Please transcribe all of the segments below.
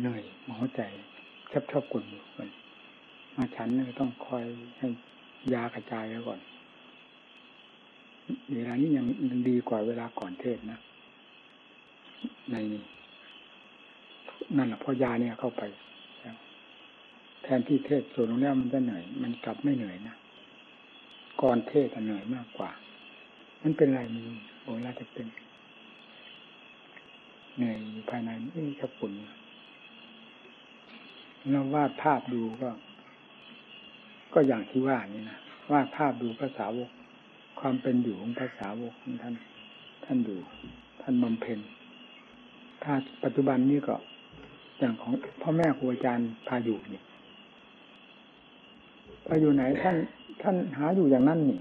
เหนื่อยหมอใจชอบชอบกลอยู่มันมาฉันต้องคอยให้ยากระจายแล้วก่อน เวลานี้ยังดีกว่าเวลาก่อนเทศนะ ในนั่นแหละพอยาเนี่ยเข้าไปแทนที่เทศส่วนลงแล้วมันจะเหนื่อย มันกลับไม่เหนื่อยนะก่อนเทศเหนื่อยมากกว่า มันเป็นอะไรมีโบราจะเป็นเหนื่อยภายในนี่จะปุ่น เราวาดภาพดูก็ ก็อย่างที่ว่านี่นะวาดภาพดูภาษาวก ความเป็นอยู่ของภาษาวกท่าน ท่านอยู่ท่านบำเพ็ญถ้าปัจจุบันนี้ก็อย่างของพ่อแม่ครูอาจารย์พาอยู่นี่พาอยู่ไหนท่าน ท่านหาอยู่อย่างนั้นนี่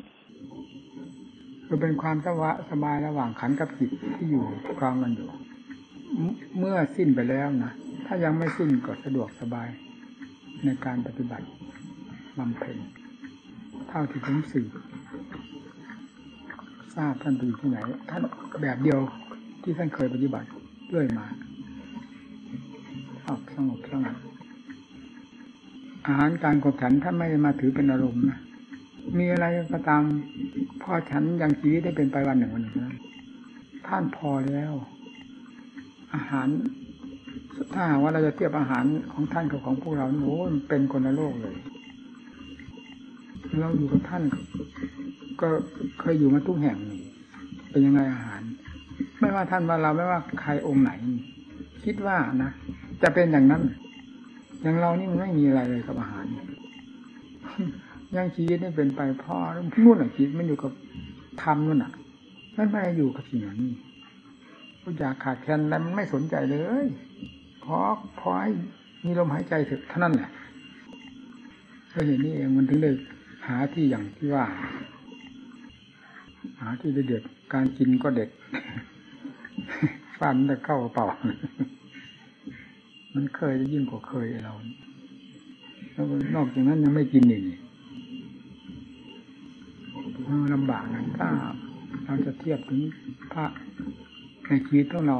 คือเป็นความสวะสบายระหว่างขันกับจิตที่อยู่ครองกันอยู่ เมื่อสิ้นไปแล้วนะ ถ้ายังไม่สิ้นก็สะดวกสบายในการปฏิบัติบำเพ็ญเท่าที่ผมสื่อทราบท่านไปอยู่ที่ไหน ท่านแบบเดียวที่ท่านเคยปฏิบัติเรื่อยมาชอบสงบสงัดอาหารการกบฉันท่านไม่มาถือเป็นอารมณ์นะมีอะไรก็ตามพอฉันยังชีวิตได้เป็นไปวันหนึ่งวันหนึ่งนะท่านพอแล้ว อาหาร ถ้าว่าเราจะเทียบอาหารของท่านกับของพวกเราโอ้มันเป็นคนละโลกเลย เราอยู่กับท่าน ก็เคยอยู่มาทุกแห่งเป็นยังไงอาหาร ไม่ว่าท่านว่าเราไม่ว่าใครองค์ไหน คิดว่านะจะเป็นอย่างนั้น อย่างเรานี่มันไม่มีอะไรเลยกับอาหารยังชีวิตนี่เป็นไปพ่อนู่นอะชีวิตมันอยู่กับธรรมนู่นอะมันไม่ได้อยู่กับสิ่งนั้นก็อยากขาดแคลนอะไรมันไม่สนใจเลย ขอขอให้มีลมหายใจเถอะเท่านั้นแหละก็เห็นนี่เองมันถึงเลยหาที่อย่างที่ว่า หาที่เด็ดการกินก็เด็ดฟันแต่เข้าเป่า มันเคยยิ่งกว่าเคยเราแล้วนอกจากนั้นยังไม่กินอีกลำบากนะถ้าเราจะเทียบถึงพระในชีวิตของเรา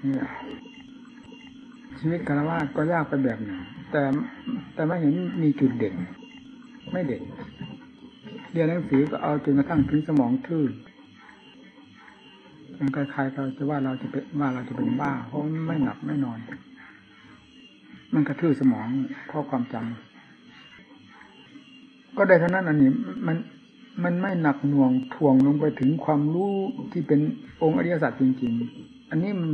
เนี่ย ชีวิตคารวะก็ยากไปแบบหนึ่งแต่แต่ไม่เห็นมีจุดเด่น ไม่เด่น เรียนหนังสือก็เอาจนกระทั่งถึงสมองทื่อใครๆเราจะว่าเราจะเป็นว่าเราจะเป็นบ้า เพราะไม่หลับไม่นอน มันกระทื่อสมองเพราะความจำก็ได้เท่านั้นอันนี้มันมันไม่หนักหน่วงถ่วงลงไปถึงความรู้ที่เป็นองค์อริยสัจจริง ๆ อันนี้มัน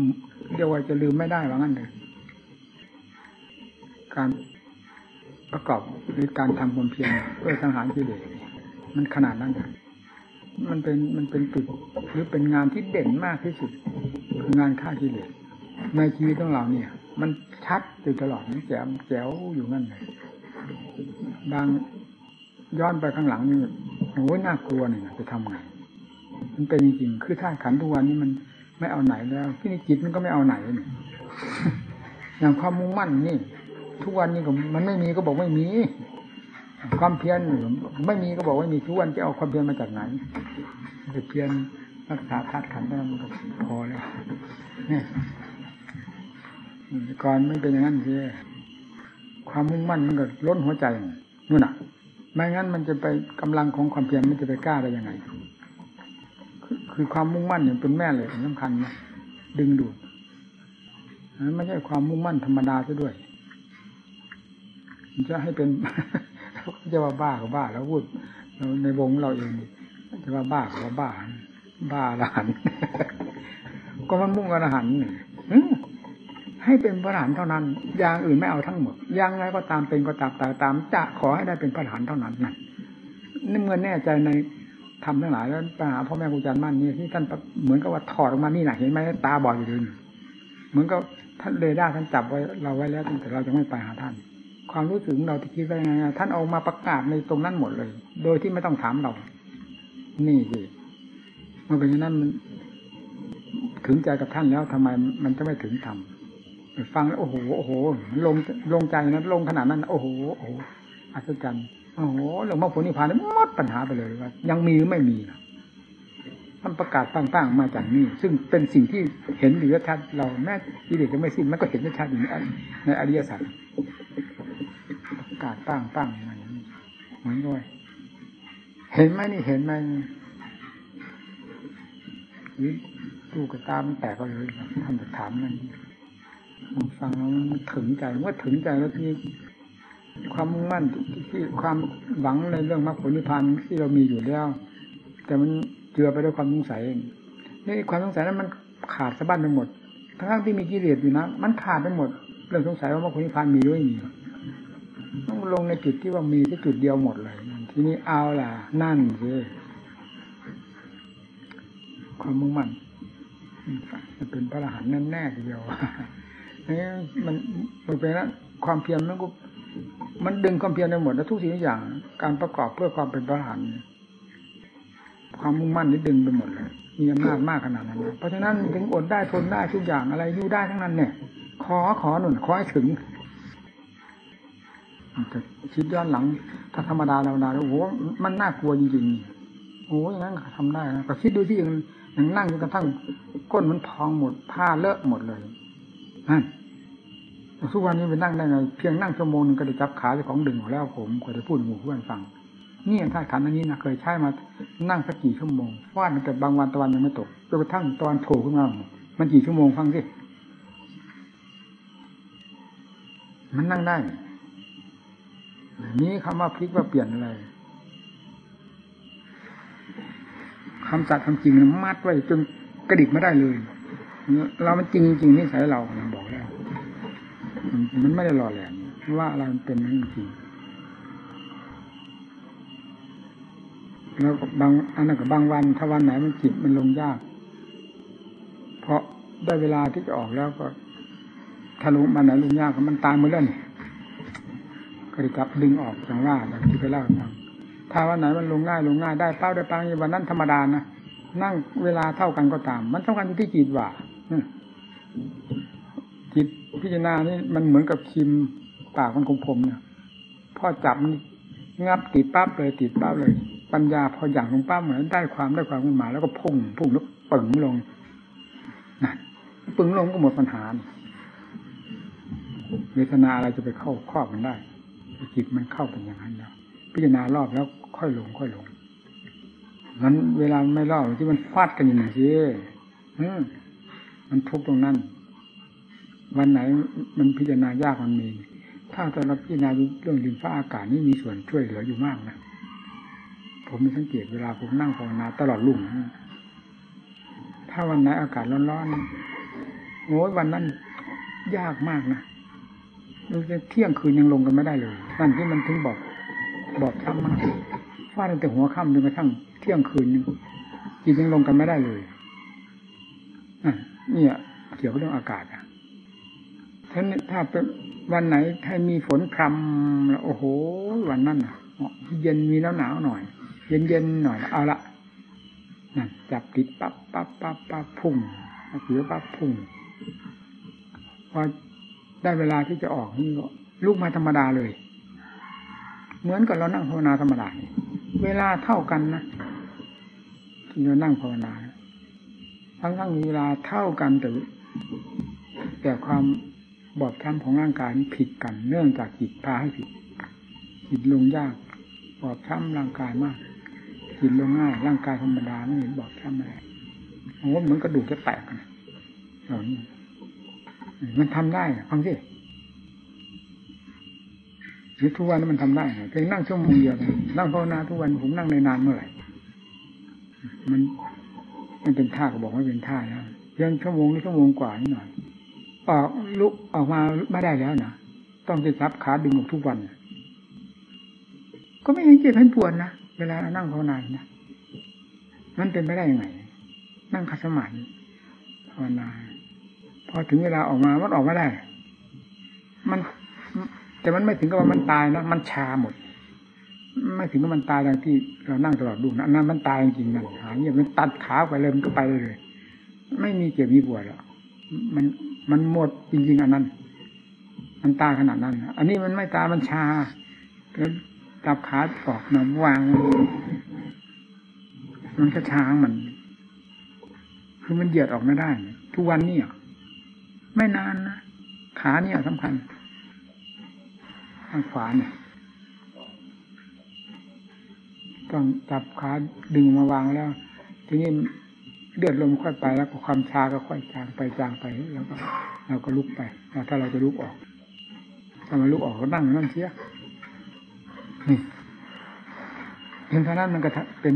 เดียวว่าจะลืมไม่ได้ว่างั้นเลย การประกอบหรือการทำความเพียรเพื่อสังหารกิเลสมันขนาดนั้นมันเป็นมันเป็นจุดหรือเป็นงานที่เด่นมากที่สุดคืองานฆ่ากิเลสในชีวิตของเราเนี่ย มันชัดอยู่ตลอดนแจ๋วแจ๋วอยู่นั่นเลยบางย้อนไปข้างหลังนี่โอ้ยน่ากลัวเนี่ยจะทำไงมันเป็นจริงๆคือท่าขันทุกวันนี้มันไม่เอาไหนแล้วที่นี่จิตมันก็ไม่เอาไหนเนี่ยอย่างความมุ่งมั่นนี่ ทุกวันนี้ก็มันไม่มีก็บอกไม่มี ความเพียรไม่มีก็บอกว่ามีทุกวันจะเอาความเพียรมาจากไหนจะเพียรรักษาธาตุขันธ์นั้มันก็พอแล้วเนี่ยก่อนไม่เป็นอย่างนั้นสิความมุ่งมั่นมันก็ล้นหัวใจนู่นน่ะไม่งั้นมันจะไปกำลังของความเพียรมันจะไปกล้าได้ยังไง คือความมุ่งมั่นเนี่ยเป็นแม่เลยสำคัญนะดึงดูดไม่ใช่ความมุ่งมั่นธรรมดาซะด้วย จะให้เป็นจะว่าบ้าก็บ้าแล้วพูดในวงเราเองจะว่าบ้าก็บ้า บ้าอรหันก็มันมุ่งอรหันนี่ให้เป็นพระหานเท่านั้น อย่างอื่นไม่เอาทั้งหมดอย่างไรก็ตามเป็นก็ตามตาตาม จะขอให้ได้เป็นพระหานเท่านั้นนั่นนี่เมื่อแน่ใจในทำทั้งหลายแล้วไปหาพ่อแม่ครูอาจารย์มั่นนี่ที่ท่านเหมือนกับว่าถอดออกมานี่นะเห็นไหมตาบอดอยู่เลยเหมือนกับท่านเรดาร์ท่านจับไว้เราไว้แล้วแต่เราจะไม่ไปหาท่าน ความรู้สึกเราที่คิดไว้ไงท่านออกมาประกาศในตรงนั้นหมดเลย โดยที่ไม่ต้องถามเรา นี่สิมันเป็นอย่างนั้นมันถึงใจกับท่านแล้วทำไมมันจะไม่ถึงธรรมฟังแล้วโอ้โหโอ้โห ลงลงใจนะลงขนาดนั้น โอ้โหโอ้โหอัศจรรย์โอ้โหหลวงพ่อผลนิพพานนี่หมดปัญหาไปเลยว่า ยังมีหรือไม่มีมันประกาศตั้งๆมาจากนี่ซึ่งเป็นสิ่งที่เห็นอยู่ชัดเราแม้กิเลสจะไม่สิ้นมันก็เห็นชัดอยู่ในอริยสัจ กาศตั้งๆมันเหมือนด้วย เห็นไหมนี่เห็นไหมนี่ดูกระตามันแตกก็เลยทำแต่ถามนั่นมันฟังแล้วมันถึงใจเมื่อถึงใจแล้วที่ความมุ่งมั่นที่ความหวังในเรื่องมรรคผลนิพพานที่เรามีอยู่แล้ว แต่มันเจือไปด้วยความสงสัยนี่ความสงสัยนั้นมันขาดสะบั้นไปหมดทั้งที่มีกิเลสอยู่นะ มันขาดไปหมด เรื่องสงสัยว่ามรรคผลนิพพานมีด้วยมี ต้องลงในจุดที่ว่ามีที่จุดเดียวหมดเลยทีนี้เอาล่ะ นั่นสิความมุ่งมั่นจะเป็นพระอรหันต์แน่แน่ทีเดียวนี่มันมันเป็นนั้นความเพียรมันก็ มันดึงความเพียรในหมดแล้วทุกสิ่งทุกอย่าง การประกอบเพื่อความเป็นพระอรหันต์ความมุ่งมั่นนี่ดึงไปหมดเลยมีอำนาจมากขนาดนั้น เพราะฉะนั้นถึงอดได้ทนได้ทุกอย่างอะไรอยู่ได้ทั้งนั้นเนี่ย ขอขอหนุนขอให้ถึง แต่คิดย้อนหลัง ถ้าธรรมดาธรรมดาโอ้โหมันน่ากลัวจริงๆโอ้ยงั้นทำได้นะก็คิดดูที่ยังยังนั่งจนกระทั่งก้นมันพองหมดผ้าเลอะหมดเลยนั่นทุกวันนี้ไปนั่งได้ไงเพียงนั่งชั่วโมงนึงก็ได้จับขาเจ้าของดึงหมดแล้วผมก็จะพูดหมู่เพื่อนฟังนี่ท่าขันอันนี้นะเคยใช้มานั่งสักกี่ชั่วโมงฟาดมันแต่บางวันตะวันยังไม่ตกจนกระทั่งตะวันโผล่ขึ้นมามันกี่ชั่วโมงฟังสิมันนั่งได้ นี้คำว่าพลิกว่าเปลี่ยนอะไรคำสัตย์คำจริงมัดไว้จนกระดิกไม่ได้เลย เรามันจริงจริงนี่ใส่เราบอกแล้ว มันไม่ได้หล่อแหลมว่าอะไรมันเป็นนั่นจริงแล้วบางอันนั้นกับบางวันถ้าวันไหนมันจิตมันลงยาก เพราะได้เวลาที่จะออกแล้วก็ถ้าลงมันไหนลงยากมันตามมือแล้วนี่ ก็จะจับดึงออกจังว่าอย่างที่ไปเล่าให้ฟังถ้าวันไหนมันลงง่ายลงง่ายได้เป้าได้ปังวันนั้นธรรมดานะนั่งเวลาเท่ากันก็ตาม มันต้องการที่จิตว่าจิตพิจารณานี่มันเหมือนกับคิมปากมันคมผมเนี่ยพอจับงับติดปั๊บเลยติดปั๊บเลย ปัญญาพออย่างลงปั๊บเหมือนได้ความได้ความขึ้นมาแล้วก็พุ่งพุ่งแล้วปึงลงนั่นปึงลงก็หมดปัญหาเวทนาอะไรจะไปเข้าครอบมันได้ จิตมันเข้าเป็นอย่างนั้นแล้วพิจารณารอบแล้วค่อยลงค่อยลงนั้นเวลาไม่รอบที่มันฟาดกันอย่างนี้สิมันทุกตรงนั้น วันไหนมันพิจารณายากมันมี ถ้าตอนเราพิจารณาเรื่องดินฟ้าอากาศนี่มีส่วนช่วยเหลืออยู่มากนะผมมีสังเกตเวลาผมนั่งภาวนาตลอดรุ่งถ้าวันไหนอากาศร้อนๆโอ้ยวันนั้นยากมากนะ เที่ยงคืนยังลงกันไม่ได้เลยนั่นที่มันถึงบอกบอกช้ำมากฟาดตั้งแต่หัวค่ำจนกระทั่งเที่ยงคืนนึงจิตยังลงกันไม่ได้เลยอะนี่ยเกี่ยวกับเรื่องอากาศอะถ้าถ้าเป็นวันไหนถ้ามีฝนพรำแล้วโอ้โห วันนั้นอะเย็นมีแล้วหนาวหน่อย เย็นเย็นหน่อยเอาละนั่นจับติดปั๊บปั๊บปั๊บปั๊บพุ่งเสือปั๊บพุ่งพอ ได้เวลาที่จะออกนี่ลุกมาธรรมดาเลย เหมือนกับเรานั่งภาวนาธรรมดาเวลาเท่ากันนะที่เรานั่งภาวนาทั้งทั้งเวลาเท่ากันแต่แต่ความบอบช้ำของร่างกายนี้ผิดกัน เนื่องจากจิตพาให้ผิดจิตลงยากบอบช้ำร่างกายมากจิตลงง่ายร่างกายธรรมดาไม่เห็นบอบช้ำอะไรโอ้เหมือนกระดูกจะแตกนะอย่านี้ มันทำได้ฟังสิหรือทุกวันนั้นมันทำได้เพียงนั่งชั่วโมงเดียวนั่งภาวนาทุกวันผมนั่งในนานเมื่อไหร่มันมันเป็นท่าก็บอกว่าเป็นท่าแล้วเพียงชั่วโมงหรือชั่วโมงกว่านิดหน่อยออกลุกออกมาไม่ได้แล้วนะต้องจะซับขาดึงออกทุกวันก็ไม่เห็นเจ็บเห็นปวดนะเวลานั่งภาวนานะมันเป็นไปได้ยังไง นั่งคัสมาธิภาวนา พอถึงเวลาออกมามันออกไม่ได้ มัน แต่มันไม่ถึงกับว่ามันตายนะมันชาหมด ไม่ถึงกับมันตายอย่างที่เรานั่งตลอดดูนะนั่นมันตายจริงๆนั่นหายเงียบมันตัดขาไปเลยมันก็ไปเลย ไม่มีเจ็บมีปวดหรอกมันมันหมดจริงๆอันนั้น มันตายขนาดนั้น อันนี้มันไม่ตายมันชาแล้วจับขาออกนะวาง มันก็ช้างมัน คือมันเหยียดออกไม่ได้ ทุกวันนี่ ไม่นานนะขาเนี่ยสำคัญข้างขวาเนี่ยต้องจับขาดึงมาวางแล้ว ทีนี้เลือดลมค่อยไปแล้วก็ความชาก็ค่อยจางไปจางไปแล้วก็เราก็ลุกไปถ้าเราจะลุกออกถ้ามันลุกออกก็นั่งนั่นเสียนี่เพียงเท่านั้นมันก็เป็น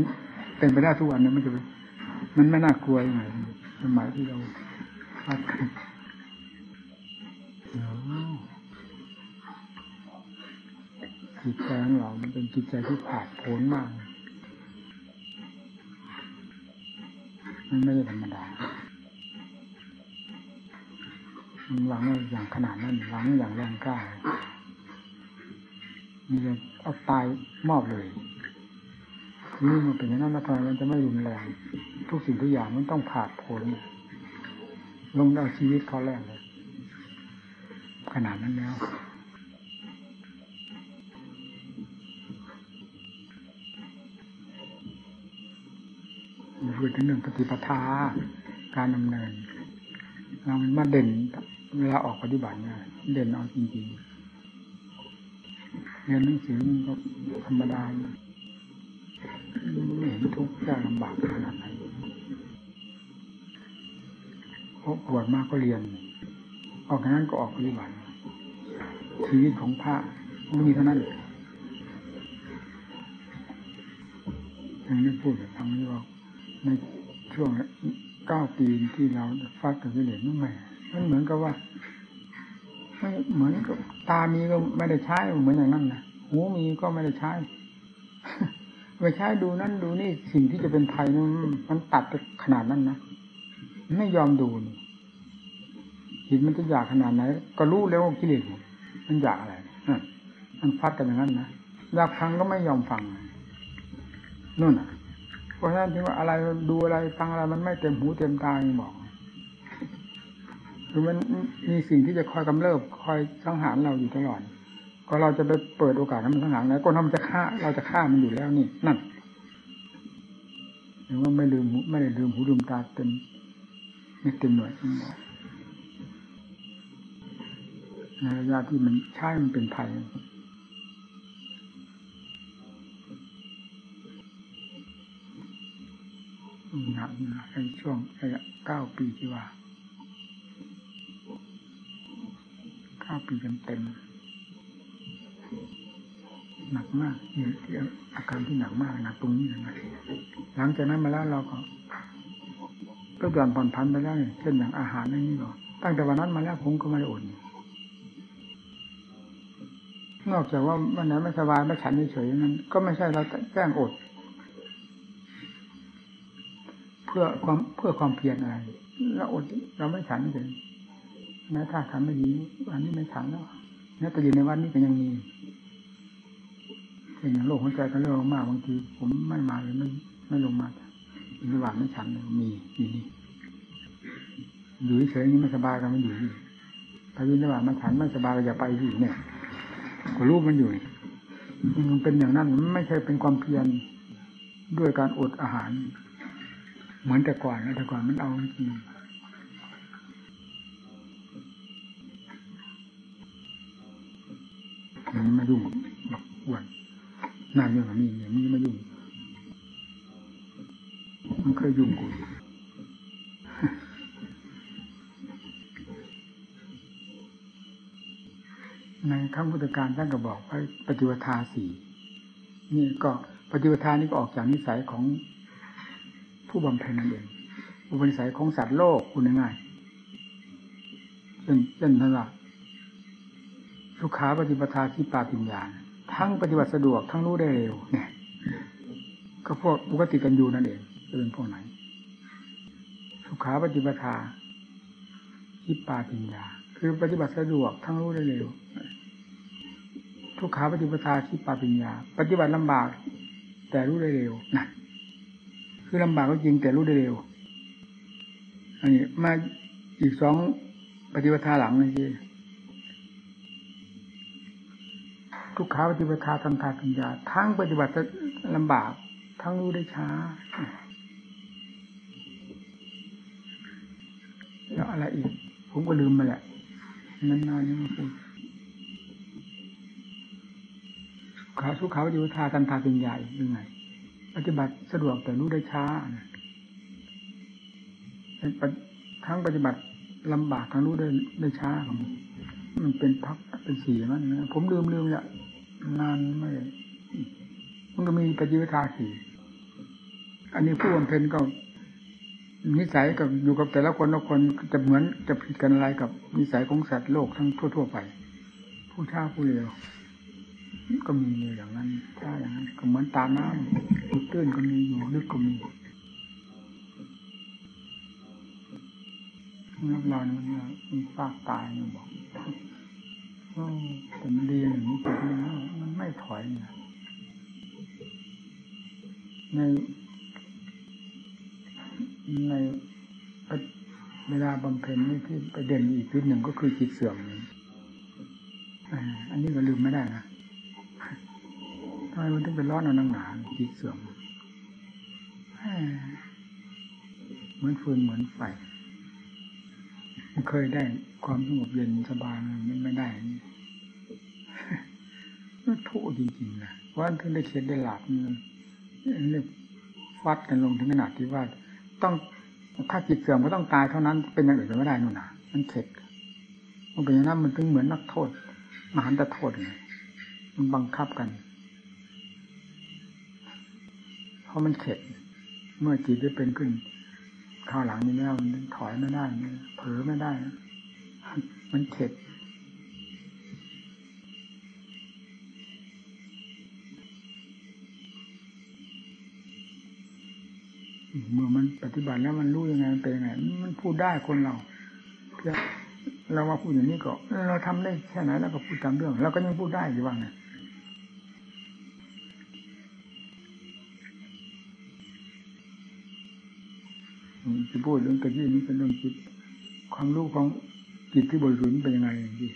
เป็นไปได้ทุกวันนะมันจะมันไม่น่ากลัวยังไงสมัยที่เราพัดกัน จิตใจของเรามันเป็นจิตใจที่ผาดโผนมาก มันไม่ใช่ธรรมดา มันหวังอย่างขนาดนั้นหวังอย่างแรงกล้ามีเลยเอาตายมอบเลยนี่มันเป็นอย่างนั้นแล้วทำไมมันจะไม่รุนแรง ทุกสิ่งทุกอย่างมันต้องผ่าดผลลงเอาชีวิตเขาแรกเลย ขนาดนั้นแล้ว พูดถึงเรื่องปฏิปทา การดำเนินเรามันมาเด่นเวลาออกปฏิบัติเนี่ยเด่นเอาจริงๆเรียนหนังสือมันก็ธรรมดาไม่เห็นทุกข์ยากลำบากขนาดไหนเพราะปวดมากก็เรียนออกจากนั้นก็ออกปฏิบัติ ชีวิตของพระมันมีเท่านั้นอย่างนี้พูดทางนี้ว่าในช่วงเก้าปีที่เราฟัดกับกิเลสนั่นแหละมันเหมือนกับว่าไม่เหมือนกับตามีก็ไม่ได้ใช้เหมือนอย่างนั้นนะหูมีก็ไม่ได้ใช้ไปใช้ดูนั่นดูนี่สิ่งที่จะเป็นภัยนั้นมันตัดไปขนาดนั้นนะไม่ยอมดูนี่จิตมันจะอยากขนาดไหนก็รู้แล้วว่ากิเลสมั มันอยากอะไรมันฟัดกันอย่างนั้นนะอยากฟังก็ไม่ยอมฟังนู่นอะเพราะฉะนั้นถึงว่าอะไรดูอะไรฟังอะไรมันไม่เต็มหูเต็มตาอย่างบอกคือมันมีสิ่งที่จะคอยกำเริบคอยสังหารเราอยู่ตลอด ก็เราจะไปเปิดโอกาสให้มันสังหารแล้วก็ทำจะฆ่า เราจะฆ่ามันอยู่แล้วนี่นั่นหรือว่าไม่ลืมไม่ได้ลืมหูลืมตาเต็มไม่เต็มหน่วยใน ระยะที่มันใช่มันเป็นภัยหนักนะในช่วงระยะเก้าปีที่ว่าเก้าปีเต็มเต็มหนักมากนี่อาการที่หนักมากหนักตรงนี้นะหลังจากนั้นมาแล้วเราก็ก็ย่อนผ่อนพันไปแล้วเช่นอย่างอาหารนั่นนี่ก็ตั้งแต่วันนั้นมาแล้วผมก็ไม่ได้อดน นอกจากว่าวันไหนไม่สบายไม่ฉันเฉยๆนั้น ก็ไม่ใช่เราแกล้งอด เพื่อความเพื่อความเพียรอะไรเราอดเราไม่ฉันเฉยแม้ถ้าฉันไม่ดีวันนี้ไม่ฉันแล้วแม้แต่อยู่ในวันนี้ก็ยังมีเป็นอย่างโรคหัวใจก็เรื่องมากบางทีผมไม่มาเลยไม่ไม่ลงมาระหว่างไม่ฉันเลยมีอยู่นี่อยู่เฉยนี่ไม่สบายกันมันอยู่นี่ถ้าวินระหวางมาฉันไม่สบายก็อย่าไปที่เนี่ย ก็รูปมันอยู่มันเป็นอย่างนั้นมันไม่ใช่เป็นความเพียรด้วยการอดอาหาร เหมือนแต่ก่อนนะแต่ก่อนมันเอาจริงมันมายุ่งบักอ้วนนานยังมีอย่างนี้ไม่ยุ่งมันเคยยุ่งกู ครั้งพุทธการท่านก็บอกว่าปฏิวทาสี่นี่ก็ปฏิวทานี่ก็ออกจากนิสัยของผู้บำเพ็ญนั่นเองอุปนิสัยของสัตว์โลกคุณง่ายเช่นเช่นนั่นแหละสุขาปฏิปทาที่ปาปิญญาทั้งปฏิบัติสะดวกทั้งรู้ได้เร็วเนี่ย ก็พวกปกติกันอยู่นั่นเองจะเป็นพวกไหน สุขาปฏิปทาที่ปาปิญญาคือปฏิบัติสะดวกทั้งรู้ได้เร็ว ทุกขาปฏิปทาที่ปาปิญญา ปฏิบัติลำบาก แต่รู้ได้เร็วนั่นคือลำบากก็จริงแต่รู้ได้เร็ว อันนี้มาอีกสองปฏิปทาหลังนี่สิทุกขาปฏิปทาทันทาปัญญา ทั้งปฏิบัติลำบาก ทั้งรู้ได้ช้าแล้วอะไรอีก ผมก็ลืมไปแหละนานๆนี่มาพูด ขาสุเขาอยู่ทากันทาเป็นใหญ่ยังไงปฏิบัติสะดวกแต่รู้ได้ช้าทั้งปฏิบัติลำบากทั้งรู้ได้ได้ช้าของมันเป็นพักเป็นสีมันนะผมลืมลืมละนานไม่มันก็มีปฏิวิทาสี่อันนี้ผู้บำเพ็ญก็นิสัยกับอยู่กับแต่ละคนละคนจะเหมือนจะผิดกันอะไรกับนิสัยของสัตว์โลกทั้งทั่ว ๆ ไป ผู้ช้าผู้เร็ว ก็มีอยู่อย่างนั้นถ้าอย่างนั้นก็เหมือนตาน้ำอุตื้นก็มีอยู่ลึกก็มีนักเราเนี่ยมันฟากตายมันบอกแต่มันดีอย่างนี้จุดนี้มันไม่ถอยเนี่ยใน ในเวลาบำเพ็ญนี่ที่ประเด็นอีกนิดหนึ่งก็คือจิตเสื่อมอันนี้ก็ลืมไม่ได้นะ ไมมันต้องเป็นร้อนเอานังหนาจิตเสื่อมเหมือนฟืนเหมือนไฟเคยได้ความสงบเย็นสบายมันไม่ได้มันทุกข์จริงๆนะว่าถึงได้เขียนได้หลับมันนี่ฟัดกันลงถึงขนาดที่ว่า ต้องถ้าจิตเสื่อมก็ต้องตายเท่านั้น เป็นอย่างอื่นไม่ได้นู่นน่ะมันเข็ดมันเป็นอย่างนั้นมันถึงเหมือนนักโทษมหันตโทษไงมันบังคับกัน เพราะมันเข็ด เมื่อจิตได้เป็นขึ้นข้าวหลังนี้แล้วมันถอยไม่ได้เผลอไม่ได้ มันเข็ดเมื่อมันปฏิบัติแล้วมันรู้ยังไงมันเป็นยังไงมันพูดได้คนเราเพื่อเรามาพูดอย่างนี้ก็ เราทำได้แค่ไหนแล้วก็พูดตามเรื่องเราก็ยังพูดได้อยู่ว่าไง จะพูดเรื่องกระยี่นี้เป็นเรื่องจิต ความรู้ของจิตที่บริสุทธิ์เป็นยังไงอย่างนี้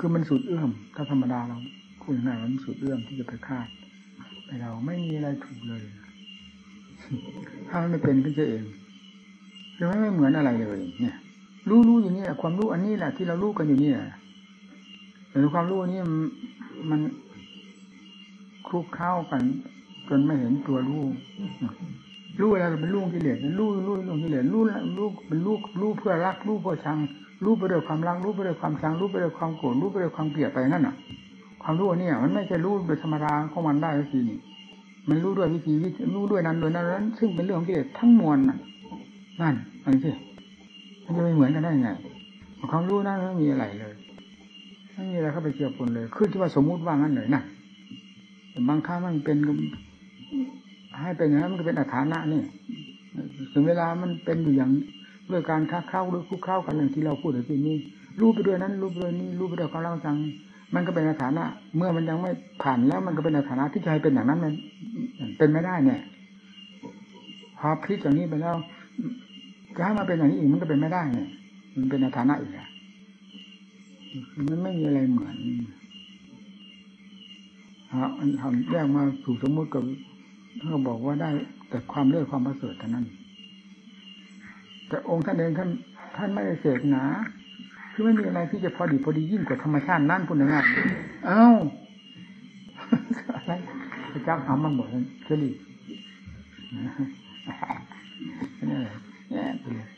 คือมันสุดเอื้อม ถ้าธรรมดาเราพูดง่ายมันสุดเอื้อมที่จะไปคาดไปเราไม่มีอะไรถูกเลย ถ้ามันไม่เป็นขึ้นเองจะไม่ไม่เหมือนอะไรเลย เนี่ย รู้รู้อย่างนี้แหละความรู้อันนี้แหละที่เรารู้กันอยู่นี่แหละแต่ความรู้นี้มันคลุกเข้ากัน จนไม่เห็นตัวรู้รู้อะไรเป็นรู้กิเลสรู้รู้รู้กิเลสรู้รู้เป็นรู้รู้เพื่อรักรู้เพื่อชังรู้ไปด้วยความรักรู้ไปด้วยความชังรู้ไปด้วยความโกรธรู้ไปด้วยความเกลียดไปนั่นน่ะ ความรู้เนี่ย มันไม่ใช่รู้โดยธรรมดาของมันได้ทีนี่มันรู้ด้วยวิธีวิรู้ด้วยนั้นโดยนั้น ซึ่งเป็นเรื่องกิเลสทั้งมวลน่ะนั่นอันนี้มันจะไม่เหมือนกันได้ไงความรู้นั้นไม่มีอะไรเลยไม่มีอะไรเข้าไปเกี่ยวปนเลย ขึ้นที่ว่าสมมุติว่างั้นเลยนะบางครั้งมันเป็น ให้เป็นอย่างนั้นมันก็เป็นอัฐานะนี่ถึงเวลามันเป็นอยู่อย่างด้วยการค้าเข้าหรือคุกเข้ากันอย่างที่เราพูดในที่นี้รู้ไปด้วยนั้นรู้ไปด้วยนี้รู้ไปด้วยความรักจังมันก็เป็นอัฐานะ เมื่อมันยังไม่ผ่านแล้วมันก็เป็นอัฐานะที่จะให้เป็นอย่างนั้นมันเป็นไม่ได้เนี่ยพอพลิกอย่างนี้ไปแล้วจะให้มาเป็นอย่างนี้อีกมันก็เป็นไม่ได้เนี่ย มันเป็นอัฐานะอีกอะมันไม่มีอะไรเหมือนฮะอันทำแยกมาถูกสมมติกับ ก็บอกว่าได้แต่ความเลื่อความประเสริฐเท่านั้น แต่องค์ท่านเองท่านท่านไม่ได้เสกหนา คือไม่มีอะไรที่จะพอดีพอดียิ่งกว่าธรรมชาตินั่นพูดง่ายๆเอ้าอะไรพระเจ้าทำมันหมดเลยเฉลี่นี่แหละแย่ไปเลย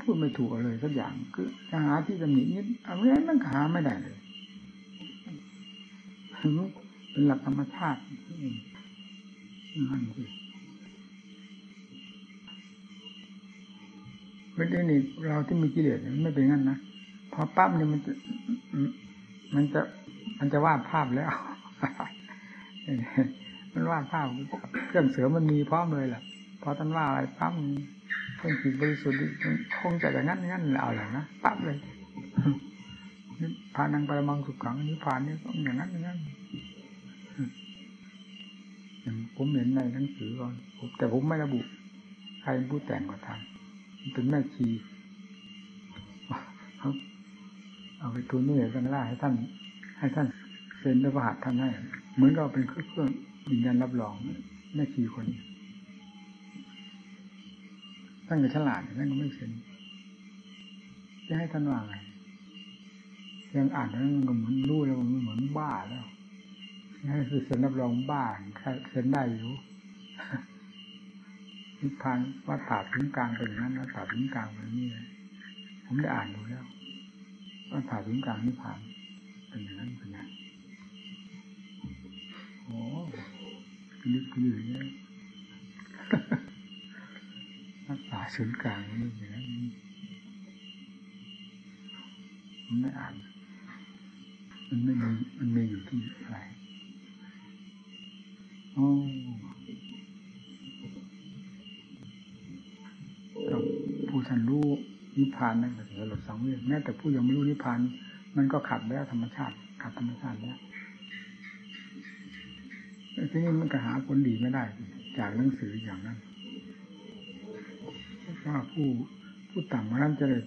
พูดไม่ถูกเลยสักอย่าง คือจะหาที่ตำหนินิดอะไรมันหาไม่ได้เลย เป็นหลักธรรมชาตินั่นสิไม่ได้นี่เราที่มีกิเลสไม่เป็นงั้นนะพอปั๊บเนี่ยมันจะมันจะมันจะวาดภาพแล้วมันวาดภาพเครื่องเสือมันมีพร้อมเลยแหละพอท่านว่าอะไรปั๊บเครื่องจิตบริสุทธิ์คงจะอย่างนั้นงั้นเอาอย่างนะปั๊บเลย พานังปรมังสุขขังนิพพานนี่ก็อย่างนั้นอย่างนั้นผมเห็นในหนังสือก่อนแต่ผมไม่ระบุ ใครผู้แต่งก็ทำเป็นแม่ชีเอาไปทุนนี่กันล่าให้ท่าน ให้ท่านเซ็นด้วยประหัตท่านให้ เหมือนกับเป็นเครื่องยืนยันรับรองแม่ชีคนนี้ท่านก็ฉลาดท่านก็ไม่เซ็นจะให้ท่านว่าไง ยังอ่านแล้วมันก็เหมือนรู้แล้วมันเหมือนบ้าแล้วนี่นคือเซ็นรับรองบ้าเซ็นได้อยู่นิพพานว่าถาดถึงกลางเป็นอย่างนั้นว่าถาดถึงกลางเป็นนี่ผมได้อ่านดูแล้วว่าถาดถึงกลางนิพพานเป็นอย่างนั้นเป็นอย่างโอ้นึกอยู่เนี่ยรักษาศูนย์กลางนี่อย่างนั้นผมไม่อ่าน มันไม่มีมันมีอยู่ที่อะไรโอ้กับผู้ท่านรู้นิพพานนั่นก็ถือหลดสังเวชแม้แต่ผู้ยังไม่รู้นิพพานมันก็ขัดแล้วธรรมชาติขัดธรรมชาติแล้วทีนี้มันก็หาผลดีไม่ได้ จากหนังสืออย่างนั้นว่าผู้ผู้ต่ำกว่านั้นจะเลย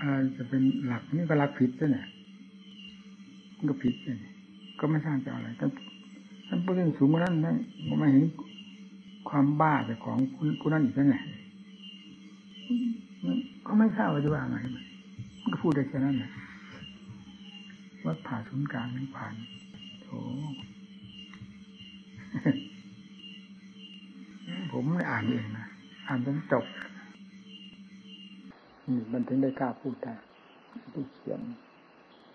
อะไรจะเป็นหลักนี่ก็หลักผิดซะเนี่ย มันก็ผิดเลยก็ไม่ทราบจะอะไรแต่ท่านผู้เรื่องสูงกว่านั้นนั่นไม่เห็นความบ้าแต่ของคุณคุณนั่นอีกแล้วไงก็ไม่ทราบว่าจะว่าไงมันก็พูดได้แค่นั้นแหละวัดผ่าศูนย์กลางนิพพานโถผมไม่อ่านเองนะอ่านจนจบมันถึงได้กล้าพูดได้ผู้เขียน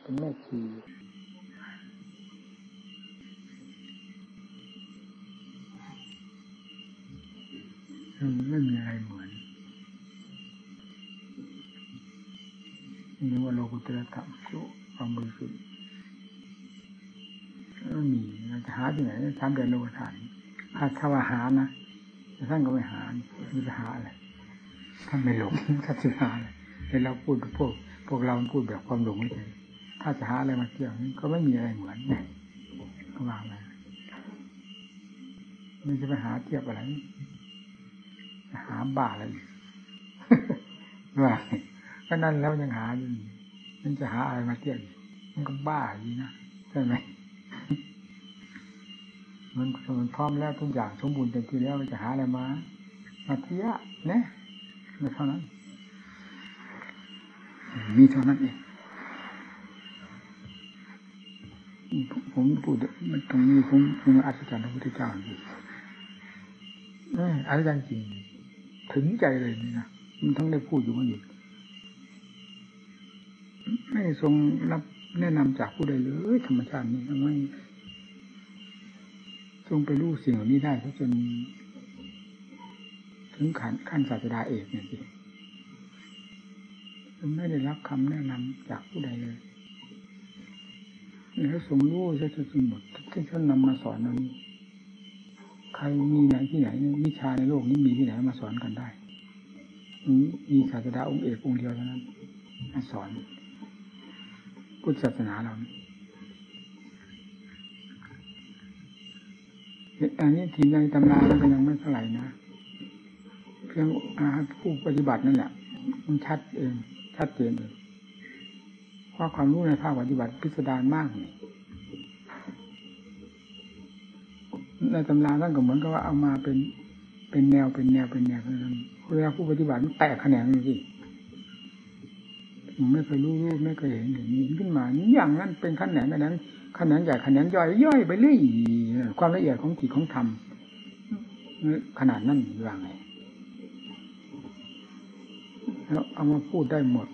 เป็นแม่ชี ไม่มีอะไรเหมือนนี่ว่าโลกุตระธรรมสุความบริสุทธิ์ไม่มีเราจะหาที่ไหนทำเดินโลกฐานถ้าถ้าวหานะท่านก็ไม่หามีจะหาอะไรท่านไม่หลงท่านจะหาอะไรเห็นเราพูดพวก พวกเราพูดแบบความหลงไม่ถ้าจะหาอะไรมาเกี่ยวก็ไม่มีอะไรเหมือนเนี่ยก็วางไปมันจะไปหาเทียบอะไร หาบ้าอะไรว่าก็นั่นแล้วยังหาอยู่มันจะหาอะไรมาเทียบมันก็บ้าอยู่นะใช่ไหมมันมันพร้อมแล้วทุกอย่างสมบูรณ์เต็มที่แล้วมันจะหาอะไรมามาเทียบเนี่ยม่เท่านั้น มีเท่านั้นเองผมพูดมันตรงนี้ผมผมอัศจรรย์พระพุทธเจ้าอยู่อัศจรรย์จริง ถึงใจเลยนี่นะมันทั้งได้พูดอยู่มันอยู่ไม่ทรงรับแนะนำจากผู้ใดเลยธรรมชาตินี้ไม่ทรงไปรู้สิ่งเหล่านี้ได้จน ถึงขั้นขั้นศาสดาเอกเนี่ยสิไม่ได้รับคำแนะนำจากผู้ใดเลย แล้วทรงรู้ซะจนหมดที่ท่านนำมาสอนนั้น รมีไหนที่ไหนวิชาในโลกนี้มีที่ไหนมาสอนกันได้มีศาสดาองค์เอกองค์เดียวเท่านั้นมาสอนพุทธศาสนาเราอันนี้ทีในตำราก็ยังไม่เท่าไหร่นะเพียงผู้ปฏิบัตินั่นแหละมันชัดเองชัดเจนเลยเพราะความรู้ในภาคปฏิบัติพิสดารมากนี่ ในตำราท่านก็เหมือนกับว่าเอามาเป็นเป็นแนวเป็นแนวเป็นแนวนั้นเวลาผู้ปฏิบัติมันแตกแขนงเลยสิไม่เคยรู้รู้ไม่เคยเห็นอย่างนี้ขึ้นมาอย่างนั้นเป็นขั้นแหนงนั้นขั้นแหนงใหญ่ขั้นแหนงย่อยย่อยไปเรื่อยความละเอียดของจิตของธรรมขนาดนั้นว่าไงแล้วเอามาพูดได้หมด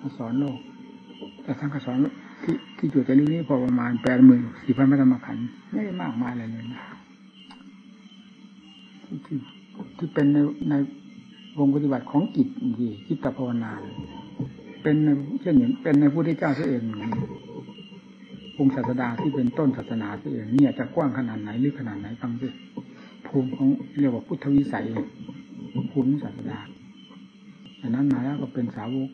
มาสอนโลก แต่ท่านก็สอนที่ที่จุดแต่นี้นี่พอประมาณแปดหมื่นสี่พันพระธรรมขันธ์ไม่ได้มากมายอะไรเลยนะ ที่ที่เป็นในในวงปฏิบัติของจิตที่จิตภาวนา เป็นเช่นอย่างเป็นในพุทธเจ้าเององค์ศาสดาที่เป็นต้นศาสนาเองเนี่ยจะกว้างขนาดไหนหรือขนาดไหนฟังสิภูมิของเรียกว่าพุทธวิสัยภูมิศาสดาจากนั้นมาแล้วก็เป็นสาวก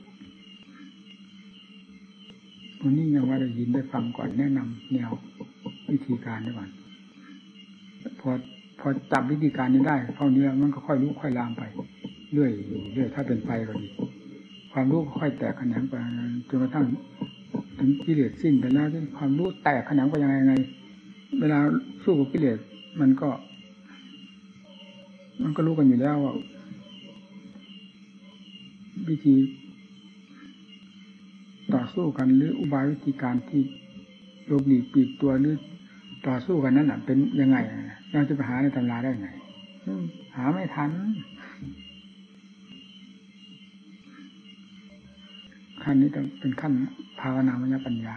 วันนี้ยังว่าได้ยินได้ฟังก่อนแนะนำแนววิธีการด้วยก่อนพอ อจับวิธีการนี้ได้เท่านี้มันก็ค่อยรู้ค่อยลามไปเรื่อยเรื่อยถ้าเป็นไฟก็ดีความรู้ค่อยแตกแขนงไปจนกระทั่งถึงกิเลสสิ้นไปแล้วที่ความรู้แตกแขนงไปยังไงไง เวลาสู้กับกิเลสมันก็ มันก็รู้กันอยู่แล้วว่าวิธีต่อสู้กันหรืออุบายวิธีการที่โลบหลีกปีกตัวหรือ ต่อสู้กันนั้นอะ เป็นยังไงเราจะไปหาในตำราได้ไงหาไม่ทันขั้นนี้ต้องเป็นขั้นภาวนามยปัญญา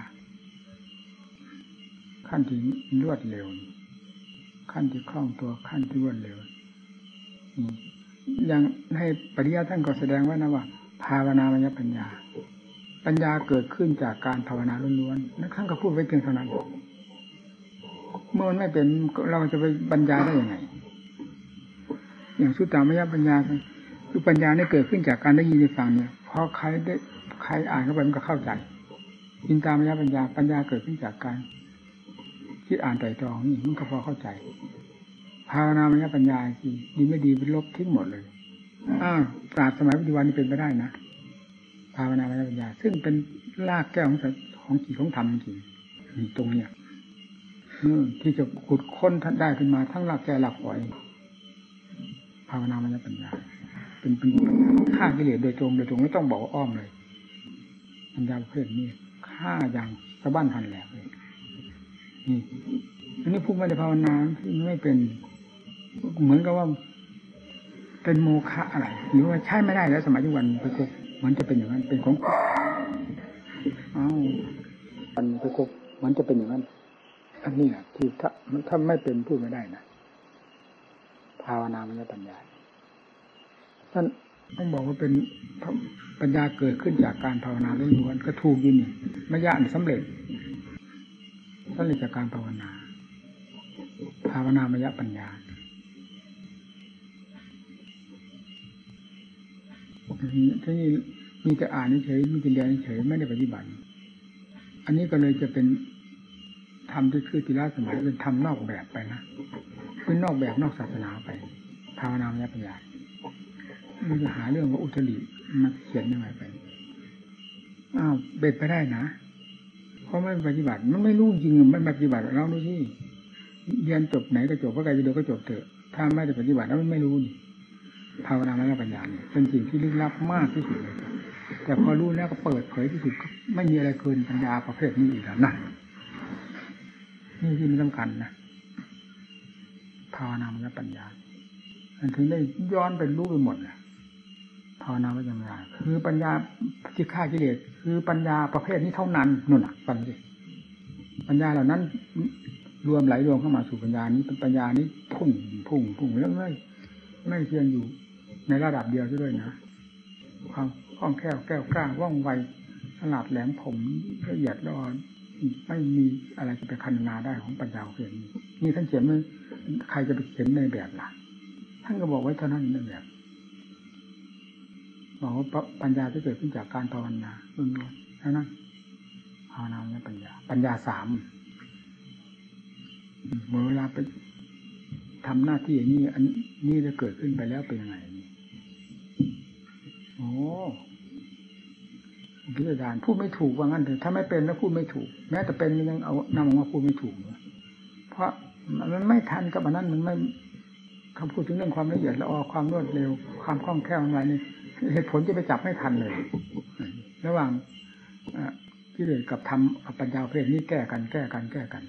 ขั้นที่รวดเร็ว ขั้นที่คล่องตัวขั้นที่รวดเร็วอย่างให้ปริยัติท่านก็แสดงไว้นะว่า ภาวนามยปัญญา ปัญญาเกิดขึ้นจากการภาวนาล้วนๆนั่นท่านก็พูดไว้เพียงเท่านั้น เมื่อมันไม่เป็นเราจะไปบรรยายได้ยังไง อย่างสุตตามยปัญญาคือปัญญาเนี่ยเกิดขึ้นจากการได้ยินได้ฟังเนี่ยพอใครได้ใครอ่านเข้าไปมันก็เข้าใจยินตามยปัญญาปัญญาเกิดขึ้นจากการคิดอ่านไตรตรองนี่มันก็พอเข้าใจภาวนามยปัญญาสิดีไม่ดีเป็นลบทิ้งหมดเลยอ้าวปราสมัยปัจจุบันนี่เป็นไปได้นะภาวนามยปัญญา ซึ่งเป็นรากแก้วของของจิตของธรรมจริงนี่ตรงเนี้ย ที่จะขุดค้นท่านได้ขึ้นมา ทั้งหลักแก่หลักปล่อยภาวนามยปัญญาเป็นเป็นฆ่ากิเลสโดยตรงโดยตรงไม่ต้องบอกอ้อมเลยปัญญาประเภทนี้ฆ่าอย่างสะบั้นทันแหลกเลยนี่อันนี้พูดไม่ได้ภาวนาที่ไม่เป็น เหมือนกับว่า เป็นโมฆะอะไรหรือว่าใช่ไม่ได้แล้ว สมัยยุวันไปกบมันจะเป็นอย่างนั้นเป็นของอ้าวมันไปกบมันจะเป็นอย่างนั้น อันนี้แหละที่ถ้าถ้าไม่เป็นพูดไม่ได้นะภาวนามยปัญญาท่านต้องบอกว่าเป็นปัญญาเกิดขึ้นจากการภาวนาล้วนๆก็ถูกยินี่ไม่ยากสำเร็จสำเร็จจากการภาวนา ภาวนามยปัญญาที่นี่มีแต่อ่านเฉยมีแต่เรียนเฉยไม่ได้ปฏิบัติ อันนี้ก็เลยจะเป็น ทำที่คือติลาสมัยเป็นทำนอกแบบไปนะเป็นนอกแบบนอกศาสนาไปภาวนามยปัญญามันจะหาเรื่องว่าอุตริมาเขียนยังไงไปอ้าวเบ็ดไปได้นะเพราะไม่ปฏิบัติ มันไม่รู้จริงไม่ปฏิบัติเราดูที่เรียนจบไหนก็จบพระไกรปิฎกก็จบเถอะ ถ้าไม่ได้ปฏิบัติแล้วมันไม่รู้นี่ภาวนามยปัญญาเนี่ยเป็นสิ่งที่ลึกลับมากที่สุดเลยแต่พอรู้แล้วก็เปิดเผยที่สุดไม่มีอะไรเกินปัญญาประเภทนี้อีกแล้วนะ นี่ที่มันสำคัญนะภาวนามยปัญญามันถึงได้ย้อนไปรู้ไปหมดนะภาวนาปัญญาคือปัญญาที่ฆ่ากิเลสคือปัญญาประเภทนี้เท่านั้นนู่นน่ะฟังสิปัญญาเหล่านั้น รวมไหลรวมเข้ามาสู่ปัญญานี้เป็นปัญญานี้พุ่งพุ่งพุ่งแล้วไม่ไม่เพียงอยู่ในระดับเดียวด้วยนะความคล่องแคล่วแก้วกล้าว่องไวฉลาดแหลมผมละเอียดละออน ไม่มีอะไรจะไปคันนาได้ของปัญญาเพียนนี่ท่านเขียนไม่ใครจะไปเขียนในแบบล่ะ ท่านก็บอกไว้เท่านั้นในแบบบอกว่าปัญญาที่เกิดขึ้นจากการภาวนาล้วนๆเท่านั้นภาวนาเนี่ยปัญญา ปัญญาสามเมื่อเวลาไปทำหน้าที่อย่างนี้อันนี้จะเกิดขึ้นไปแล้วเป็นยังไงโอ้ พิจารณาพูดไม่ถูกว่างั้นเถอะถ้าไม่เป็นแล้วพูดไม่ถูก แม้แต่เป็นยังเอานำออกมาพูดไม่ถูกเพราะมันไม่ทันกับอันนั้นมันไม่คำพูดถึงเรื่องความละเอียดละออความรวดเร็ว ความคล่องแคล่วอะไรนี่เหตุผลจะไปจับไม่ทันเลย ระหว่างกิเลสกับธรรมกับปัญญาเพศนี้แก้กันแก้กันแก้กัน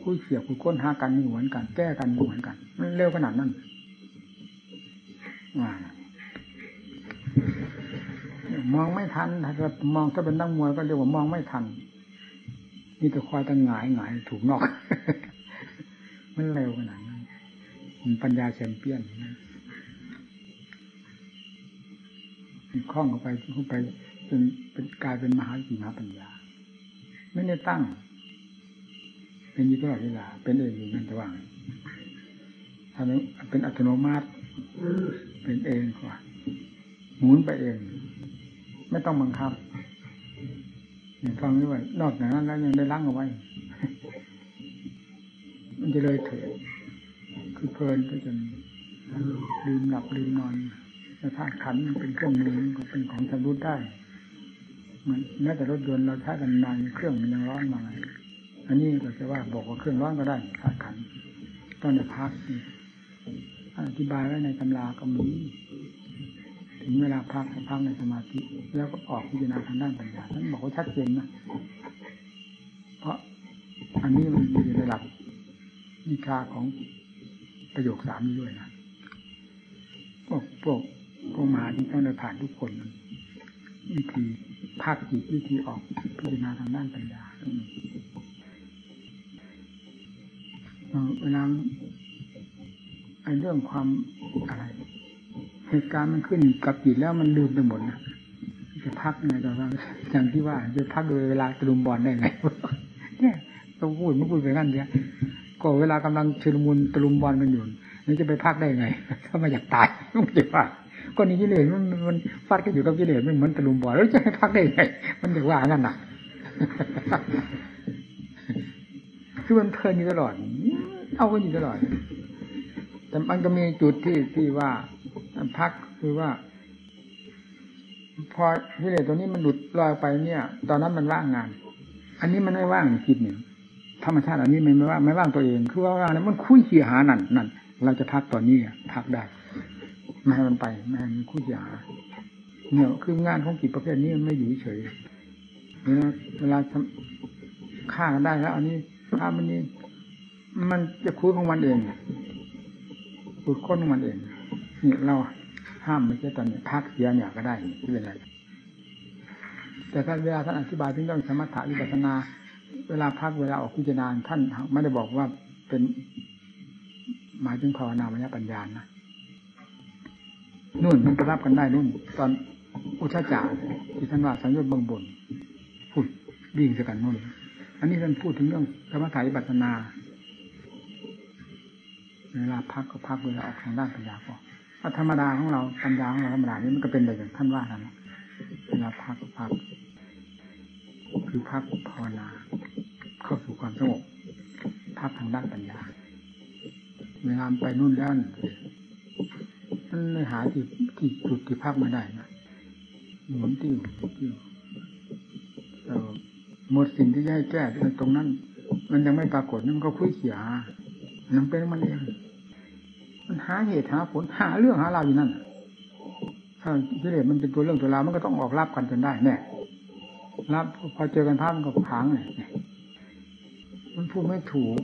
คุยเสียคุยค้นหากันเหมือนกัน แก้กันเหมือนกัน มันเร็วขนาดนั้น มองไม่ทันถ้ามองถ้าเป็นนักมวยก็เรียกว่ามองไม่ทัน นี่จะคอยตั้งหงายหงายถูกนอก มันเร็วขนาดนั้นปัญญาแชมเปี้ยนนะคล้องเข้าไปเข้าไปจนเป็นกลายเป็นมหาสีมหาปัญญา ไม่ได้ตั้ง เป็นอยู่ตลอดเวลา เป็นเองอยู่นั่นแต่ว่าทำเป็นอัตโนมัติ เป็นเองกว่าหมุนไปเอง ไม่ต้องบังคับฟังด้วยนอกจากนั้นแล้วยังได้ล้างเอาไว้ มันจะเลยเถิดคือเพลินก็จนลืมหลับลืมนอนแต่ธาตุขันมันเป็นเครื่องมือก็เป็นของชำรุดได้มันแม้แต่รถยนต์เราใช้กันนานเครื่องมันยังร้อนมาอันนี้ก็จะว่าบอกว่าเครื่องร้อนก็ได้ธาตุขันตอนในพักอธิบายไว้ในตำราก็มี ถึงเวลาพักให้พักในสมาธิ แล้วก็ออกพิจารณาทางด้านปัญญาท่านบอกว่าชัดเจนนะเพราะอันนี้มันมีระดับวิชาของประโยคสามนี้ด้วยนะพวกพวกพวกมาที่ต้องได้ผ่านทุกคนวิธีภาคจิตวิธีออกพิจารณาทางด้านปัญญาเวลาไอ้เรื่องความอะไร เหตุการณ์มันขึ้นกับจิตแล้วมันลืมไปหมดนะจะพักยังไงตอนนั้นอย่างที่ว่าจะพักโดยเวลาตะลุมบอลได้ไงเนี่ยต้องพูดไม่พูดไปงั้นเนี่ยก็เวลากำลังชุลมุนตะลุมบอลกันอยู่นี่จะไปพักได้ไง ถ้ามาอยากตายไม่จะพักก็นี่กิเลสมันมันฟาดกันอยู่กับกิเลสมันเหมือนตะลุมบอลแล้วจะให้พักได้ไง มันจะว่างั้นน่ะคือมันเพลินอยู่ตลอด เอากันอยู่ตลอด แต่มันก็มีจุดที่ที่ว่า พักคือว่า พอกิเลสตัวนี้มันหลุดลอยไปเนี่ย ตอนนั้นมันว่างงาน อันนี้มันไม่ว่างจิตหนึ่งธรรมชาติอันนี้มันไม่ว่างไม่ว่างตัวเอง คือว่าว่างแล้วมันคุยเขี่ยหานั่นนั่นเราจะพักตอนนี้พักได้ไม่ให้มันไปไม่ให้มันคุยเขี่ยหาเนี่ยคืองานของจิตประเภทนี้มันไม่อยู่เฉยเวลาเวลาฆ่ากันได้แล้ว อันนี้ถ้ามันนี่มันจะคุยของมันเองคุยค้นของมันเองนี่เรา ห้ามไม่ใช่ตอนนี้พักเสียเนี่ยก็ได้ไม่เป็นไรแต่ท่านเวลาท่านอธิบายถึงเรื่องสมถะวิปัสนา เวลาพักเวลาออกพิจารณาท่านไม่ได้บอกว่าเป็นหมายถึงภาวนามยปัญญานะนู่นมันไปรับกันได้นู่น ตอนอุชาจารที่ท่านว่าสังโยชน์เบื้องบนพูดวิ่งสกันนู่น อันนี้ท่านพูดถึงเรื่องสมถะวิปัสนา เวลาพักก็พักเวลาออกทางด้านปัญญาก็ ธรรมดาของเราปัญญาของเราธรรมดานี้มันก็เป็นแบบอย่างท่านว่านั่นแหละเวลาพักพักคือพักภาวนาเข้าสู่ความสงบพักทางด้านปัญญาเวลาไปนู่นแล้วมันไม่หาที่ที่จุดที่พักไม่ได้นะหมุนติ้วติ้วหมดสิ่งที่จะให้แก้ตรงนั้น มันยังไม่ปรากฏนั่นก็คุยเขียนั่นเป็นมันเอง หาเหตุหาผลหาเรื่องหาราวอยู่นั่นถ้ากิเลสมันเป็นตัวเรื่องตัวราวมันก็ต้องออกรับกันจนได้แน่รับพอเจอกันภาพมันก็พังเลยมันพูดไม่ถูก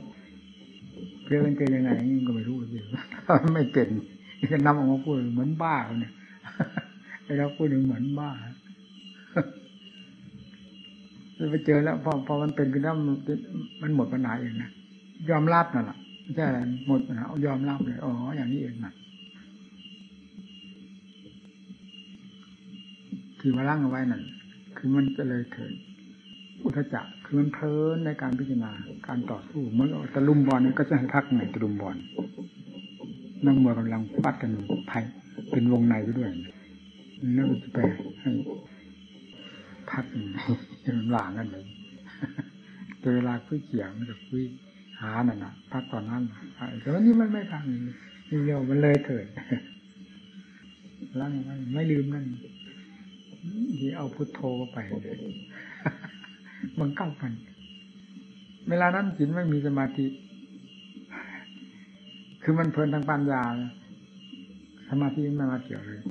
เจอกันเจอยังไงก็ไม่รู้เลยไม่เป็นจะนำออกมาพูดเหมือนบ้าเนี่ยไอ้เราพูดเหมือนบ้าไปเจอแล้วพอพอมันเป็นขึ้นแล้วมันหมดปัญหาเองนะยอมรับนั่นแหละ ไม่ใช่อะไรหมดปัญหายอมรับเลยอ๋ออย่างนี้เองนะที่มาลั่งเอาไว้นั่นคือมันจะเลยเถิดอุทจักคือมันเพลินในการพิจารณาการต่อสู้เมื่อตะลุมบอลนี่ก็จะให้พักไงตะลุมบอลนักมวยกำลังฟัดกันภัยเป็นวงในไปด้วยแล้วจะไปให้พักยังไงมันหลางกันเลยเวลาคุยเขียงมันจะคุยานั่นนะพักตอนนั้นแต่ว่านี่มันไม่พักนี่เดียวมันเลยเถิดล้างไม่ลืมนั่นที่เอาพุทโธไปมันเก้ากันเวลานั้นจิตไม่มีสมาธิ คือมันเพลินทางปัญญาสมาธิไม่มาเกี่ยวเลย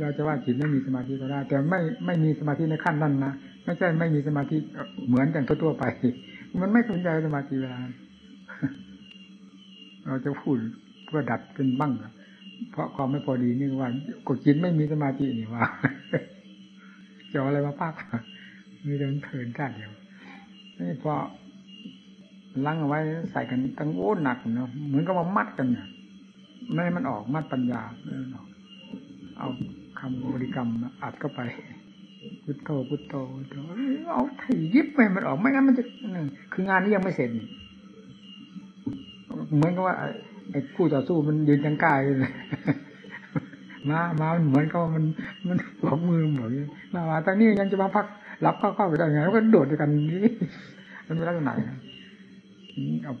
เราจะว่าจิตไม่มีสมาธิก็ได้ แต่ไม่ไม่มีสมาธิในขั้นนั้นนะไม่ใช่ไม่มีสมาธิเหมือนกันทั่วๆไป มันไม่สนใจสมาธิเวลา เราจะพูดเพื่อดัดเป็นบ้างเพราะความไม่พอดีนี่ว่ากดจิตไม่มีสมาธินี่ว่าจะอะไรมาพักมีเดินเพลินกันเดียวนี่พอลังเอาไว้ใส่กันตั้งโอ้หนักเนาะเหมือนกับว่ามัดกันเนี่ยไม่ให้มันออกมัดปัญญาเอาคำบริกรรมอัดเข้าไป พุทโธพุทโธเอาถียิบไปมันออกไม่งั้นมันจะคืองานนี้ยังไม่เสร็จเหมือนกับว่าไอ้คู่ต่อสู้มันยืนยังกายเลยมามาเหมือนกับมันมันหลงมือเหมือนมามาตอนนี้ยังจะมาพักรับเข้าเข้าไปได้ไงแล้วก็โดดด้วยกันนี่มันเป็นลักษณะเอา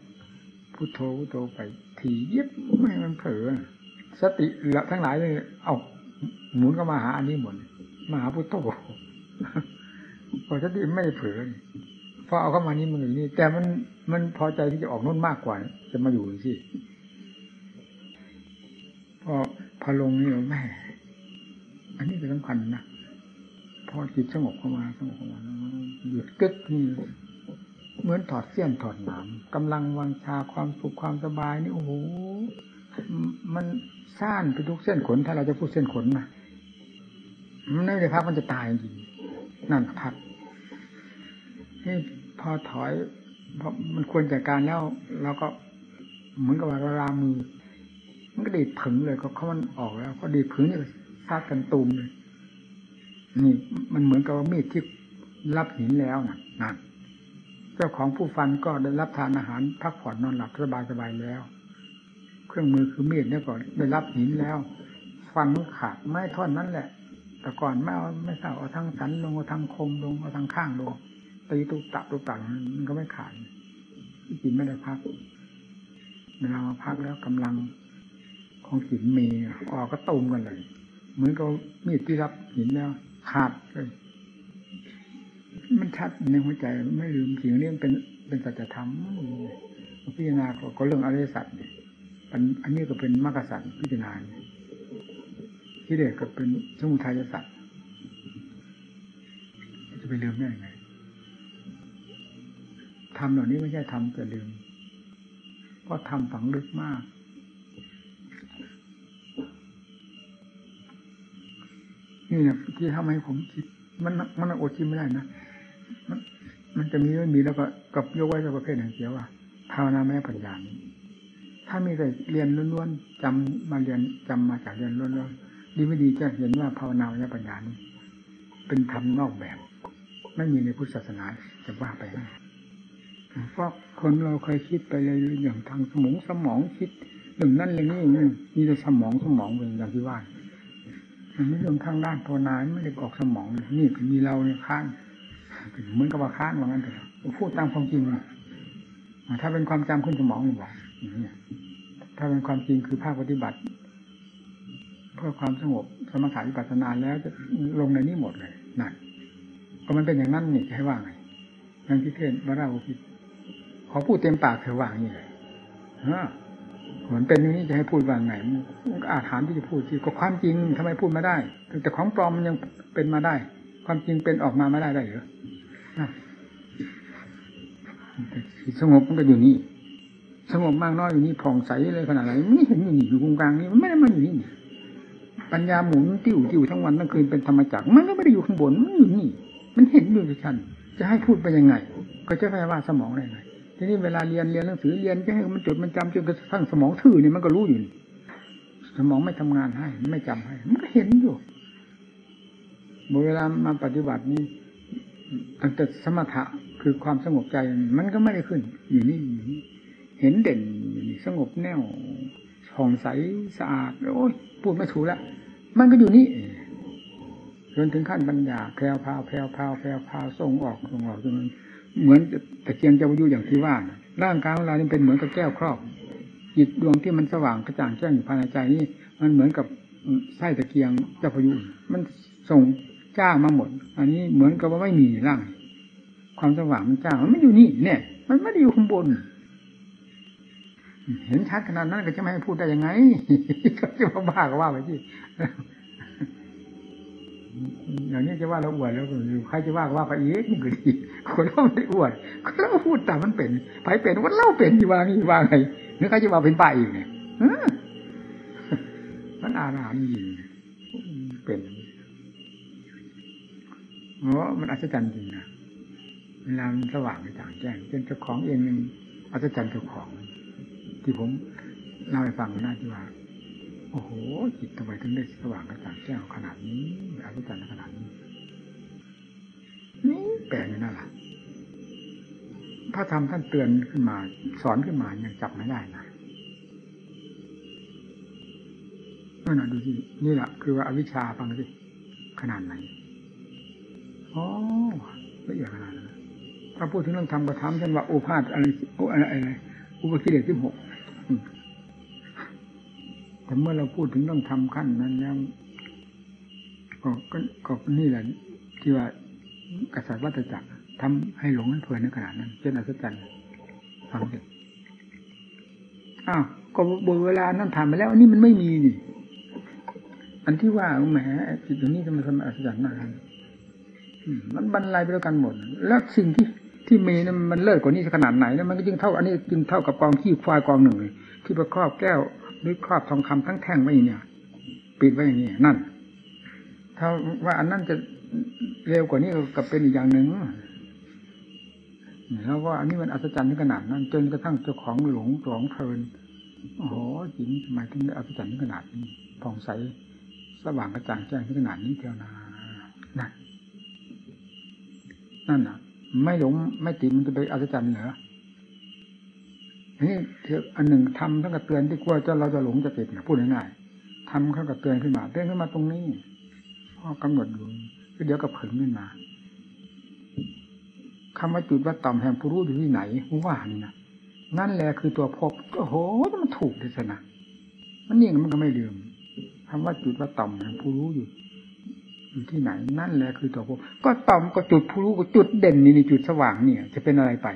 พุทโธพุทโธไปถี่ยิบไม่มันเผลอสติละทั้งหลายเลยเอาหมุนก็มาหาอันนี้หมด มาหาพุทโธพอสติไม่เผลอพอเอาเข้ามานี่มันอยู่นี่ แต่มันมันพอใจที่จะออกนู่นมากกว่า จะมาอยู่สิพอพอลงนี่แม่ อันนี้เป็นสำคัญนะพอจิตสงบเข้ามาสงบเข้ามาหยุดกึกนี่เหมือนถอดเสี้ยนถอดหนามกำลังวังชาความสุขความสบายนี่โอ้โหมันซ่านไปทุกเส้นขนถ้าเราจะพูดเส้นขนนะ มันไม่ได้พักมันจะตายจริงนั่นพักนี่พอถอยเพราะมันควรจัดการแล้วเราก็เหมือนกับว่าเราลามือ มันก็ดีดผึงเลยก็เขามันออกแล้ว ก็ดีดผึงนี่ซาดกันตูมเลยนี่ มันเหมือนกับว่ามีดที่รับหินแล้วนะนั่นเจ้าของผู้ฟันก็ได้รับทานอาหารพักผ่อนนอนหลับสบายสบายแล้ว เครื่องมือคือมีดเนี่ยก็ได้รับหินแล้ว ฟันมันขาดไม่ท่อนนั้นแหละ แต่ก่อนไม่เอาไม่เส่าเอาทางสันลงเอาทางคมลงเอาทางข้างลงตีตุกตับตุกตับมันก็ไม่ขาดที่จริงไม่ได้พักเวลามาพักแล้วกำลังของหินมีออกก็ตูมกันเลยเหมือนกับมีดที่รับหินแล้วขาดเลยมันชัดในหัวใจไม่ลืมสิ่งนี้มันเป็นเป็นสัจธรรมพิจารณาก็เรื่องอริยสัจอันนี้ก็เป็นมรรคสัจพิจารณา ที่เด็กก็เป็นสมุทัยสัจจะไปลืมได้ยังไงทำเหล่านี้ไม่ใช่ทำแต่ลืมเพราะทำฝังลึกมาก นี่นะที่ทำให้ผมคิด มันมันอดคิดไม่ได้นะมันมันจะมีไม่มีแล้วก็กับยกไว้ในประเภทหนึ่งเสียว่าภาวนาแม่ปัญญานี้ถ้ามีแต่เรียนล้วนๆจำมาเรียนจำมาจากเรียนล้วนๆ ดีไม่ดีจะเห็นว่าภาวนาแม่ปัญญานี้เป็นธรรมนอกแบบ ไม่มีในพุทธศาสนาจะว่าไปนะเพราะคนเราเคยคิดไปเลยอย่างทางสมองสมองคิดหนึ่งนั่นอย่างนี้มีแต่สมองสมองเป็นอย่างที่ว่ามันไม่เรื่องทางด้านภาวนาไม่ได้ออกสมองนี่มีเราเนี่ยข้างเหมือนกับว่าข้างว่างั้นเถอะพูดตามความจริงถ้าเป็นความจำขึ้นสมองหรือเปล่าถ้าเป็นความจริงคือภาคปฏิบัติ เพื่อความสงบสมถะวิปัสสนาแล้วจะลงในนี้หมดเลยนั่นก็มันเป็นอย่างนั้นนี่จะให้ว่าไงอย่างที่เทศวราวุพิขอพูดเต็มปากเธอว่าอย่างนี้เลยฮะเหมือนเป็นอย่างนี้จะให้พูดว่าไงมันอาถามที่จะพูดที่ก็ความจริงทำไมพูดมาได้แต่ของปลอมมันยังเป็นมาได้ ความจริงเป็นออกมาไม่ได้ได้เหรอสงบมันก็อยู่นี่สงบมากน้อยอยู่นี่ผ่องใสเลยขนาดไหนไม่เห็นอยู่นี่อยู่ตรงกลางนี่มันไม่ได้มาอยู่นี่ ปัญญาหมุนติ้วติ้วทั้งวันทั้งคืนเป็นธรรมจักรมันก็ไม่ได้อยู่ข้างบนมันอยู่นี่ มันเห็นอยู่ที่ชั้นจะให้พูดไปยังไง ก็จะแค่ว่าสมองได้ไงทีนี้เวลาเรียนเรียนหนังสือเรียนจะให้มันจดมันจำจนกระทั่งสมองทื่อเนี่ยมันก็รู้อยู่สมองไม่ทำงานให้ ไม่จำให้ มันก็เห็นอยู่เวลามาปฏิบัตินี้ตั้งแต่สมถะคือความสงบใจมันก็ไม่ได้ขึ้น อยู่นี่เห็นเด่นสงบแน่วผ่องใสสะอาดโอ้ยพูดไม่ถูกแล้ว มันก็อยู่นี่จนถึงขั้นปัญญาแพรวพาวแพรวพาวแพรวพาวส่งออกส่งออกจนเหมือนตะเกียงเจะวายุอย่างที่ว่าร่างกายของเรานี่เป็นเหมือนกับแก้วครอบจิตดวงที่มันสว่างกระจ่างแจ้งอยู่ภายในใจนี่มันเหมือนกับไส้ตะเกียงเจ้าพายุมันส่งจ้ามาหมด อันนี้เหมือนกับว่าไม่มีร่าง ความสว่างมันจ้ามันไม่อยู่นี่เนี่ยมันไม่ได้อยู่ข้างบน เห็นชัดขนาดนั้นก็จะไม่ให้พูดได้ยังไงก็จะมาบ้าก็ว่าไปที่อย่างนี้จะว่าเราอวดแล้วใครจะว่าก็ว่าไปเอีกนี่ก็ดีคนเราไม่อวดคนเราพูดตามมันเป็นไปเป็นว่าเล่าเป็นที่ว่านี่ว่าไงหรือใครจะว่าเป็นป้าอีกเนี่ยมันอารามจริงเป็นเพราะมันอัศจรรย์จริงนะเวลามันสว่างจางแจ้งเป็นเจ้าของเองอัศจรรย์เจ้าของ ที่ผมเล่าให้ฟังน่าที่ว่า โอ้โห จิตทำไมถึงได้สว่างกระจ่างแจ้งขนาดนี้อัศจรรย์ขนาดนี้นี่แปลกนั่นแหละพระธรรมท่านเตือนขึ้นมา สอนขึ้นมายังจับไม่ได้นะนั่นนะดูสินี่แหละคือว่าอวิชชาฟังสิขนาดไหนโอ้ละเอียดขนาดนั้นถ้าพูดถึงเรื่องธรรมก็ทำเช่นว่าโอภาษอะไรโออะไรอะไรอุปกิเลสที่หก แต่เมื่อเราพูดถึงเรื่องทำขั้นนั้นแล้วก็ก็นี่แหละที่ว่ากษัตริย์วัตจักรทำให้หลงให้เพลินในขนาดนั้นเป็นอัศจรรย์ฟังสิอ้าวก็เวลานั้นผ่านไปแล้ว อันนี้มันไม่มีนี่ อันที่ว่าแหมจิตตรงนี้จะมาทำอัศจรรย์มากมันบรรลัยไปด้วยกันหมด แล้วสิ่งที่ ที่มีนั้นมันเลิศกว่านี้ขนาดไหนแล้วมันก็ยิ่งเท่าอันนี้ยิ่งเท่ากับกองขี้ควายกองหนึ่งเลยที่ประครอบแก้วหรือครอบทองคำทั้งแท่งไว้อย่างนี้ปิดไว้อย่างนี้นั่น ถ้าว่าอันนั้นจะเร็วกว่านี้ก็เป็นอีกอย่างหนึ่งแล้วก็อันนี้มันอัศจรรย์ถึงขนาดนั้น จนกระทั่งเจ้าของหลงหลงเพลินโอ้โหจริงทำไมถึงได้อัศจรรย์ถึงขนาดนี้ผ่องใสสว่างกระจ่างแจ้งถึงขนาดนี้เท่านานั่นนั่นน่ะ ไม่หลงไม่ติดมันจะไปอัศจรรย์เหรอนี่เทียอันหนึ่งทำทั้งกับเตือนที่กลัวจะเราจะหลงจะติดนะพูดง่ายๆทำเข้ากับเตือนขึ้นมาเตือนขึ้นมาตรงนี้พ่อกำหนดอยู่เดี๋ยวก็ผึ่งขึ้นมาคำว่าจุดว่าต่อมแห่งผู้รู้อยู่ที่ไหนว่านี่นะนั่นแหละคือตัวพบโอ้โหมันถูกที่สนะมันนี่มันก็ไม่ลืมคำว่าจุดว่าต่อมแห่งผู้รู้อยู่ อยู่ที่ไหนนั่นแหละคือตัวพบก็ต่อมก็จุดผู้รู้ก็จุดเด่นนี่นี่จุดสว่างเนี่ย จะเป็นอะไรไป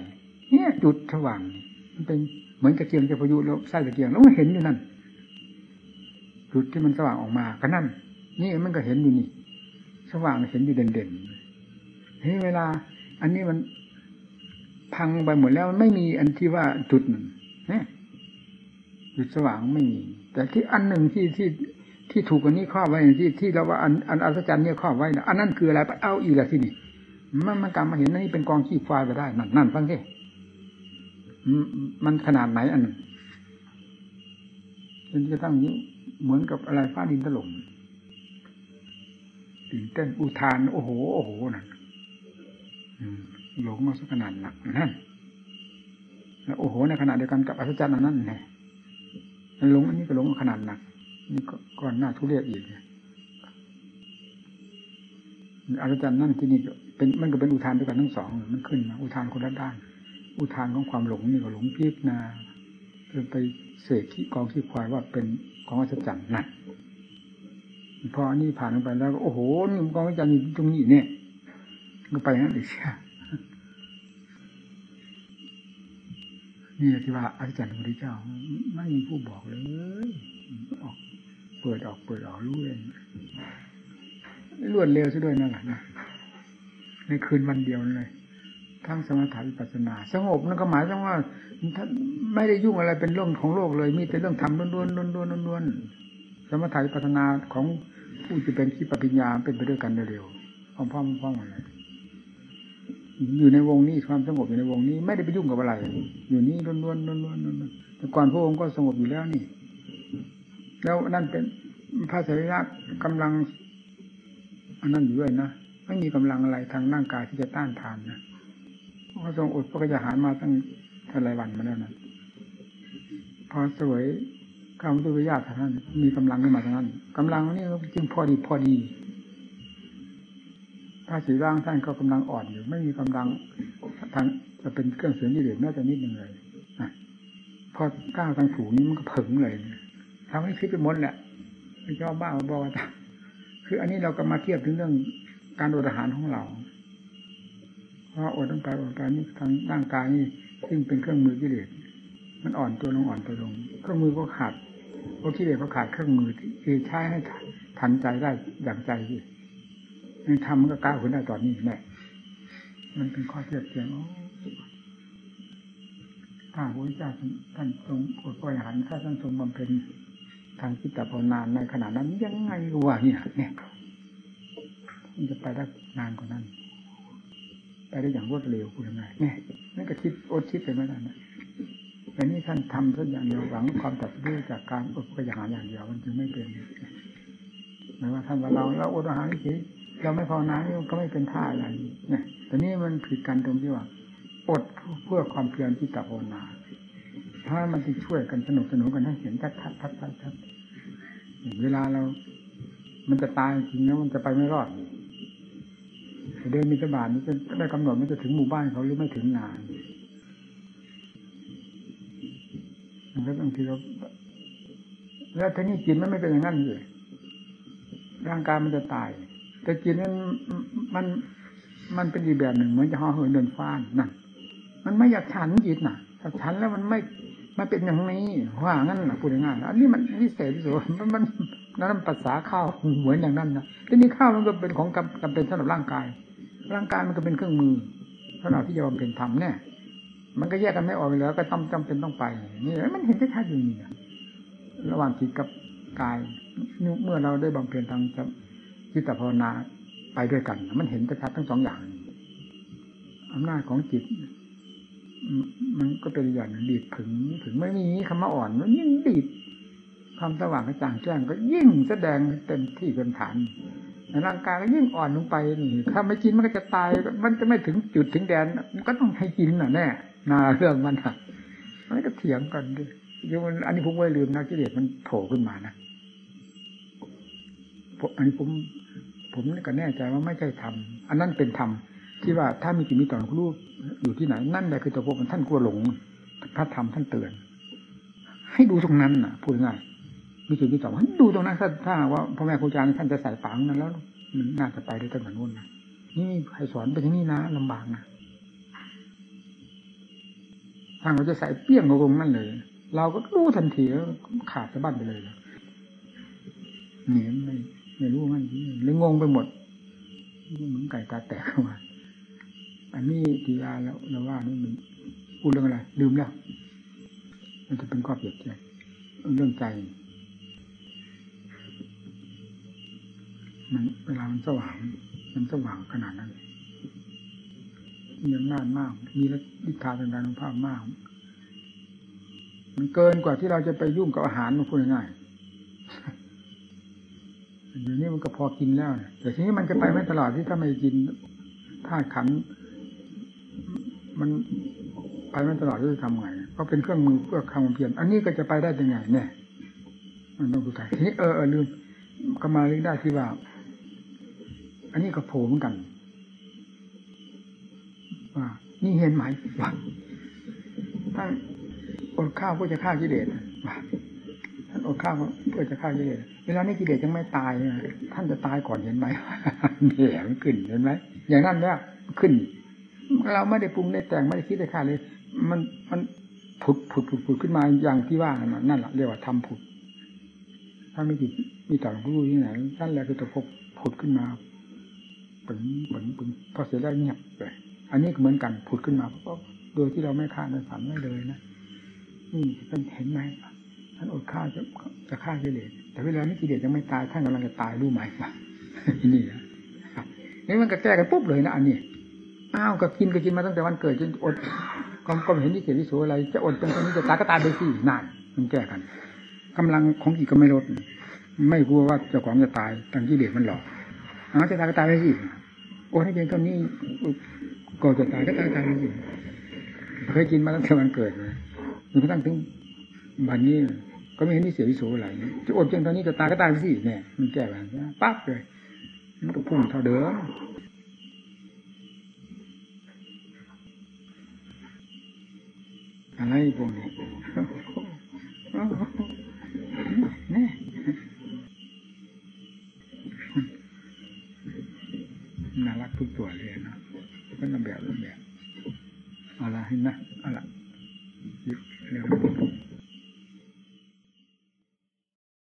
เนี่ย จุดสว่างมันเป็นเหมือนกระเทียมจะพายุแล้วไส้กระเทียมแล้วมันเห็นอยู่นั่นจุดที่มันสว่างออกมาก็นั่นนี่มันก็เห็นอยู่นี่ สว่างเห็นอยู่เด่นๆเฮ้เวลา อันนี้มันพังไปหมดแล้วมันไม่มีอันที่ว่าจุดเนี่ยจุดสว่างไม่มีแต่ที่อันหนึ่งที่ที่ ที่ถูกกันนี้ครอบไว้ที่ที่เราว่าอันอันอัศจรรย์เนี่ยครอบไว้นะอันนั้นคืออะไรไปเอาอีกละที่นี่มันมันกลับมาเห็นนี่เป็นกองขี้ควายไปได้นั่นนั่นฟังสิมันขนาดไหนอันนั้นจนกระทั่งนี้เหมือนกับอะไรฟ้าดินถล่มตื่นเต้นอุทาน โอ้โห โอ้โหนั่นหลงมาสักขนาดหนักนั่นแล้วโอ้โหในขณะเดียวกันกับอัศจรรย์นั้นไงหลงอันนี้ก็หลงขนาดหนัก นี่ก่อนหน้าทุเรียกอีกอัศจรรย์นั่นที่นี่เป็นมันก็เป็นอุทานด้วยกันทั้งสอง มันขึ้นมาอุทานคนละด้าน อุทานของความหลงนี่ก็หลงพิบนาจนไปเสกที่กองที่ควายว่าเป็นของอัศจรรย์นั่นพออันนี้ผ่านไปแล้วโอ้โหนี่กองอัศจรรย์อยู่ตรงนี้เนี่ยก็ไปนั่นอีกนี่ที่ว่าอาจารย์พระพุทธเจ้าไม่มีผู้บอกเลยออก เปิดออกเปิดออกรู้เองรวดเร็วซะด้วยนั่นแหละนะในคืนวันเดียวเลย ทั้งสมถะวิปัสนา สงบนั่นก็หมายถึงว่าท่านไม่ได้ยุ่งอะไรเป็นเรื่องของโลกเลย มีแต่เรื่องทำล้วนๆล้วนๆล้วนๆสมถะวิปัสนาของผู้จะเป็นขีปปัญญาเป็นไปด้วยกันเร็วพร้อมๆพร้อมๆเลยอยู่ในวงนี้ความสงบอยู่ในวงนี้ ไม่ได้ไปยุ่งกับอะไร อยู่นี่ล้วนๆล้วนๆล้วนๆแต่ก่อนพระองค์ก็สงบอยู่แล้วนี่ แล้วนั่นเป็นพระสรีระกำลังอันนั้นอยู่ด้วยนะไม่มีกำลังอะไรทางร่างกายที่จะต้านทานนะพระทรงอดพระกยาหารมาตั้งเท่าไรวันมาแล้วนะพอสวยข้าวมุตุวิญาท่าน มีกำลังขึ้นมาท่านั้นกำลังนี่จึงพอดีพอดีถ้าสีร่างท่านก็กำลังอ่อนอยู่ ไม่มีกำลังทางจะเป็นเครื่องเสียงยี่เดือดแม้แต่นิดหนึ่งเลยพอก้าวทางถูนี้มันก็ผึ่งเลย ทำให้คิดไปหมดแหละไม่ชอบบ้าบอคืออันนี้เราก็มาเทียบถึงเรื่องการอดอาหารของเราเพราะอดตั้งไปอดไปนี่ทางร่างกายนี่ซึ่งเป็นเครื่องมือกิเลสมันอ่อนตัวลงอ่อนตัวลงเครื่องมือก็ขาดเพราะกิเลสก็ขาดเครื่องมือที่ใช้ให้ทันใจได้อย่างใจที่นี่ทำมันก็ก้าวขึ้นได้ตอนนี้แน่มันเป็นข้อเทียบเทียงถ้าพระเจ้าท่านทรงอดอยหันถ้าท่านทรงบำเพ็ญ ทางจิตภาวนาในขณะนั้นยังไงวะเนี่ย เนี่ยมันจะไปได้นานกว่านั้น ไปได้อย่างรวดเร็วคุณยังไงเนี่ยนั่นก็คิดอดคิดไปไม่ได้นะแต่นี่ท่านทำสักอย่างเดียวหวังความตัดสู้จากการอดปล่อยหันอย่างเดียวมันจึงไม่เป็นหมายว่าท่านว่าเราเราอดอาหารเฉยเราไม่ภาวนานี่ก็ไม่เป็นท่าอะไรเนี่ยแต่นี่มันผิดกันตรงที่ว่า อดเพื่อความเพียรที่ตภาวนา ถ้ามันจะช่วยกันสนุกสนุกกันให้เห็นชัดชัดชัดชัดชัดเวลาเรา มันจะตายจริงแล้วมันจะไปไม่รอดเดินมีสบานนี่จะได้กำหนดมันจะถึงหมู่บ้านเขาหรือไม่ถึงงานแล้วบางทีเราแล้วทีนี้กินมันไม่เป็นอย่างนั้นเลยร่างกายมันจะตาย แต่จิตนั้นมันมันเป็นอีกแบบหนึ่งเหมือนจะห่อเหินเดินฟ้านนั่นมันไม่อยากฉันจิตน่ะถ้าฉันแล้วมันไม่ มันเป็นอย่างนี้ว่างั้นนะพูดง่ายๆอันนี้มันวิเศษที่สุดมันมันนั่นภาษาข้าวเหมือนอย่างนั้นนะทีนี้ข้าวมันก็เป็นของจำเป็นสำหรับร่างกาย ร่างกายมันก็เป็นเครื่องมือสำหรับที่จะบำเพ็ญธรรมเนี่ยมันก็แยกกันไม่ออกเลยแล้วก็ต้องจำเป็นต้องไปนี่มันเห็นชัดๆอยู่นี่ระหว่างจิตกับกายเมื่อเราได้บำเพ็ญทางจิตภาวนาไปด้วยกัน มันเห็นชัดทั้งสองอย่างอำนาจของจิต มันก็เป็นอย่างดีดถึงถึงไม่มีคำว่าอ่อนมันยิ่งดีดความสว่างกระจ่างแจ้งก็ยิ่งแสดงเต็มที่เป็นฐานร่างกายก็ยิ่งอ่อนลงไปนี่ถ้าไม่กินมันก็จะตาย มันจะไม่ถึงจุดถึงแดน มันก็ต้องให้กินน่ะแน่นาเรื่องมันอะมันก็เถียงกันด้วยยังอันนี้ผมไม่ลืมนะกิเลสมันโผล่ขึ้นมานะอันนี้ผม ผมก็แน่ใจว่าไม่ใช่ธรรมอันนั้นเป็นธรรมที่ว่าถ้ามีจิตมีต่อรู้ อยู่ที่ไหน นั่นแหละคือตัวพวกมันท่านกลัวหลง พระธรรมท่านเตือน ให้ดูตรงนั้นน่ะพูดง่ายมีจิตมีต่อให้ดูตรงนั้นถ้าว่าพ่อแม่ครูอาจารย์ท่านจะใส่ฝังนั้นแล้วมันน่าจะไปได้ตั้งแต่นู้นนะนี่ใครสอนเป็นที่นี่นะลำบากนะทางเราจะใส่เปี้ยงลงนั่นเลย เราก็รู้ทันทีแล้วขาดสะบั้นไปเลยเนี่ยไม่ไม่รู้มันเลยงงไปหมดเหมือนไก่ตาแตกเข้ามา อันนี้ทีอาแล้วเราว่านี่มันพูดเรื่องอะไรลืมแล้ว มันจะเป็นข้อเปรียบเทียบเรื่องใจ มันเวลามันสว่าง มันสว่างขนาดนั้นมีอำนาจมาก มีฤทธาทางการภาพมาก มันเกินกว่าที่เราจะไปยุ่งกับอาหารมาพูดง่ายเดี๋ยวนี้มันก็พอกินแล้วแต่ทีนี้มันจะไปไม่ตลอดที่ถ้าไม่กินธาตุขัน มันไปไม่ตลอดจะทำไงก็เป็นเครื่องมือเพื่อคำเพียรอันนี้ก็จะไปได้ยังไงเนี่ย มันต้องดูใจทีนี้เออเออลืมก็มาเรียกได้ที่ว่า อันนี้ก็โผล่เหมือนกันว่านี่เห็นไหมว่าท่านอดข้าวเพื่อจะฆ่ากิเลสว่าท่านอดข้าวเพื่อจะฆ่ากิเลสเวลานี้กิเลสยังไม่ตายท่านจะตายก่อนเห็นไหมเหนียงขึ้นเห็นไหมอย่างนั้นเนี่ยขึ้น เราไม่ได้ปรุงได้แต่งไม่ได้คิดได้ค่าเลย มันมันผุดผุดผุดผุดขึ้นมาอย่างที่ว่านั่นแหละเรียกว่าทำผุด ถ้าไม่จิตมีต่างรู้ที่ไหนนั่นแหละคือตัวพบผุดขึ้นมาปึงปึงปึงพอเสร็จแล้วเงียบเลยอันนี้เหมือนกันผุดขึ้นมาเพราะโดยที่เราไม่ฆ่าไม่ฝันไม่เลยนะนี่เป็นเห็นไหมท่านอดฆ่าจะจะฆ่ากิเลสแต่เวลานี้กิเลสยังไม่ตายท่านกำลังจะตายรู้ไหมนี่นะนี่มันก็แก้กันปุ๊บเลยนะอันนี้ อ้าวก็กินก็กินมาตั้งแต่วันเกิดจนอดก็ก็เห็นที่เสียที่สูอะไร จะอดจนตอนนี้จะตายก็ตายไปสินานมันแก้กันกำลังของอีกก็ไม่ลด ไม่กลัวว่าเจ้าของจะตายตั้งที่เด็กมันหลอกอ้าวจะตายก็ตายไปสิโอ้ให้เพียงเท่านี้ก่อนจะตายก็ตายตายไปสิเคยกินมาตั้งแต่วันเกิดเลยจนกระทั่งถึงบัดนี้ก็ไม่เห็นที่เสียที่สูอะไรจะอดจนตอนนี้จะตายก็ตายไปสิเนี่ยมันแก้แบบปั๊บเลยมันก็พุ่งเท่าเดิม อะไรพวกนี้นี่น่ารักทุกตัวเลยนะก็นำแบบนำแบบเอาละเห็นนะเอาละเร็ว